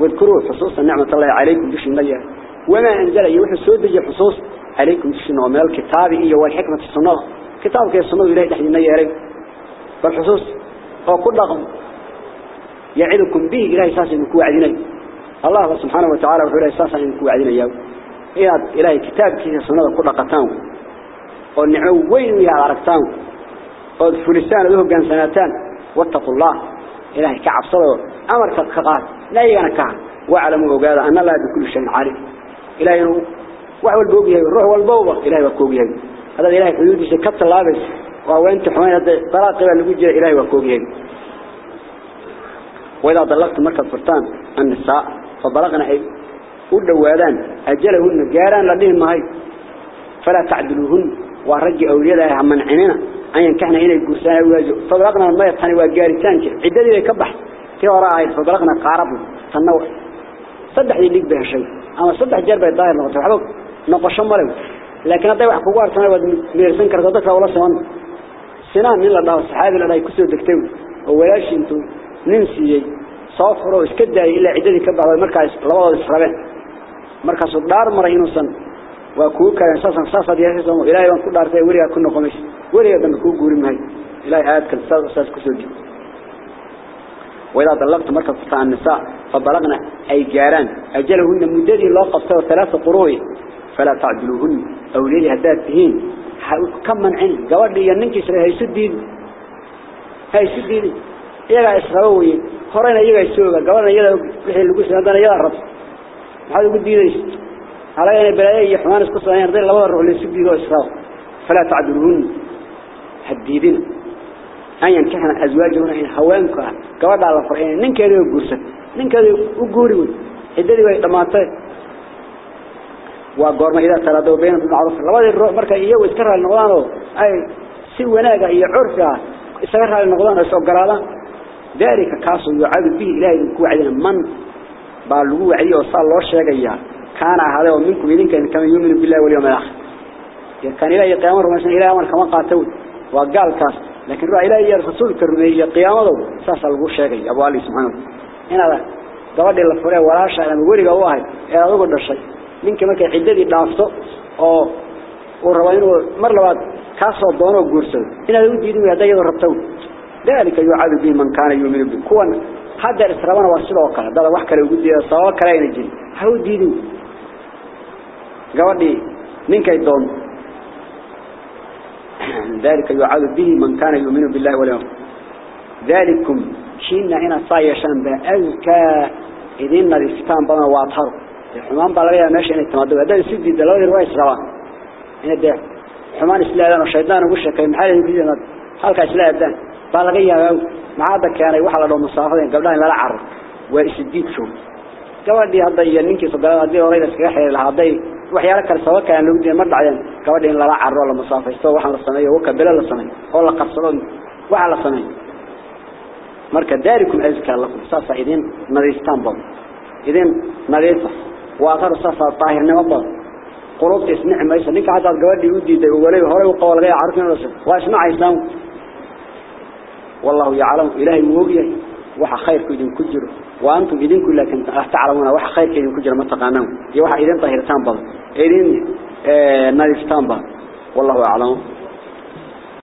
واذكروا خصوصا نعمة الله عليكم بش النية وما أنزل يوحي السود بجي خصوص عليكم النوم من الكتاب إيه والحكمة الصناغ كتابك الصناغ إلهي تحدي النية عليك فالخصوص هو كل رقم يعدكم به إلهي ساسا يكون عدنين الله سبحانه وتعالى وحوله ساسا يكون عدنين إياد إلهي كتاب كيسا صناغ كل قطان والنعو وين يا عرقتان والفلسان له كان سنتان. واتقوا الله. إلهي كعب صدر أمر كقاد لا يغنى كعب واعلموا أن الله بكل شيء عارف إلهي نو. وحو البوبيه الروح والبوبة إلهي وكوبيه هذا إلهي حدود شكت اللابس وهو أنت حمين طلاق اللي بيجي إلهي وكوبيه وإذا ضلقت مركز فرطان النساء فبلغنا أي ودوادان أجلهن جاران لديهم هاي فلا تعدلوهن. ورجع أولياء من عننا أن ينكحنا إلى الجرسان الواجب فبلغنا المية تاني وجارتان عدد لي كبح. في وراء فبلغنا قارب. تنوع صدح يليق بها شيء. أما صدح جرب الظاهر نقطة حبك نقش ملو لكن هذا واحد كوار تنوع ميرسن كرتك ولا سوان. سنان من الله الصحابي لنا يكسر دكتور. ولاش انتو. ننسي صافروا اسكدا إلا عدد كبح. والمركز لوضع الإسرابين مركز الدار مرة إنوسا وكوكا إنساسا ساسا دياسا إلهي وان كل دارتي وريا كنا قميس وريا دم كو غوري ماي إلهي آيات كل ساس ساس كسوجي وإذا طلقت مركز فتاة النساء فبلغنا أي جاران أجلهن مددي الله قصته ثلاثة قروي فلا تعدلوهن أوليلي هداتهين كم من عين قوار لي يننك إسرائيل هاي سدين هاي سدين إيغا إسرائيل خرينا إيغا إسوغا قوارنا إيغا وحي اللقوس هذا إيغا رب هذا يقول دينيس على أن بلاي حمان اسقص أن يرضي الله الروح للسجد وإسراء فلا تعدلون حديدين أن ينكحنا أزواجهن إن هوانك قواد على فرعين. ننك يدي وقرسة ننك يدي وقوري حددي ويطماتي وقورما إذا تردوا بينهم بالمعروف لبادي الروح مركا إياه ويسكرها للنقضان أي سوى ناقة إيا عرفها يسكرها للنقضان ويسوق قرالا. ذلك كاسو يعاد به إلهي كو عدنا من بالغو عدي وصال الله الشيء كان هذا ومنكم إذن كان كما يؤمن بالله واليوم الآخر كان إلهي قيامه رمسان إلهي أمر كما قاتل وقال كاس لكن رأى إلهي الرسول كرمي قيامه ساسا لغو الشيء أبو علي سبحانه هنا قبل الله فريه ولا شيء لما ورقه واحد إلى ضغط الشيء منك ما كان عددي دافته أو ورواينه مر لبعض كاسو دونه وقرسل هنا يودي يدوي هذا يضربته ذلك يعاد به من كان يؤمن به كون هذا الإسرابان واسلوا وقال هذا وحكى له يقول صوا كلاين الجن هو دينه قوادي من كيدون ذلك يعاد به من كان يؤمن بالله واليوم ذلكم شينا هنا صايشان بأذكى إذن الإسلام بنا وأطهر. الحمان بلغيها ماشي إن التمدد هذا يسيدي دلوه رواية سرعان إن ده حمان إسلام والشيطان وقشة كي محالي يقول هلك إسلام؟ ده بلغيها معاذا كان يوحل له مصافة قبلها لا عرض وإسديد شو gabadhii hadda iyo ninkii saddeed hadii hore iskaga xiriir lahaa haday waxyaalo kale sabab kale lagu diiday mar dhacdeen gabadhii in lala carro la masaafaysto waxaan la sameeyo waka bila la sameeyo oo la qabsado waxa la sameeyo marka daarikum azka lakum saasa idin nadiistaan bad idin nadiifa waa tar saasa taahirnimo bad qulubta ismic maysa ninka hadda gabadhii u diiday oo wali hore u qowlay carfin waa ismacaysan والله يعلم إلهي موجية وح خير كدين كجره وأنتم إذن كل لكن تعلمون وح خير كذي كجرا ما تقانون. يوح إذن طهرتان بض إذن آه نادفتان بض والله أعلم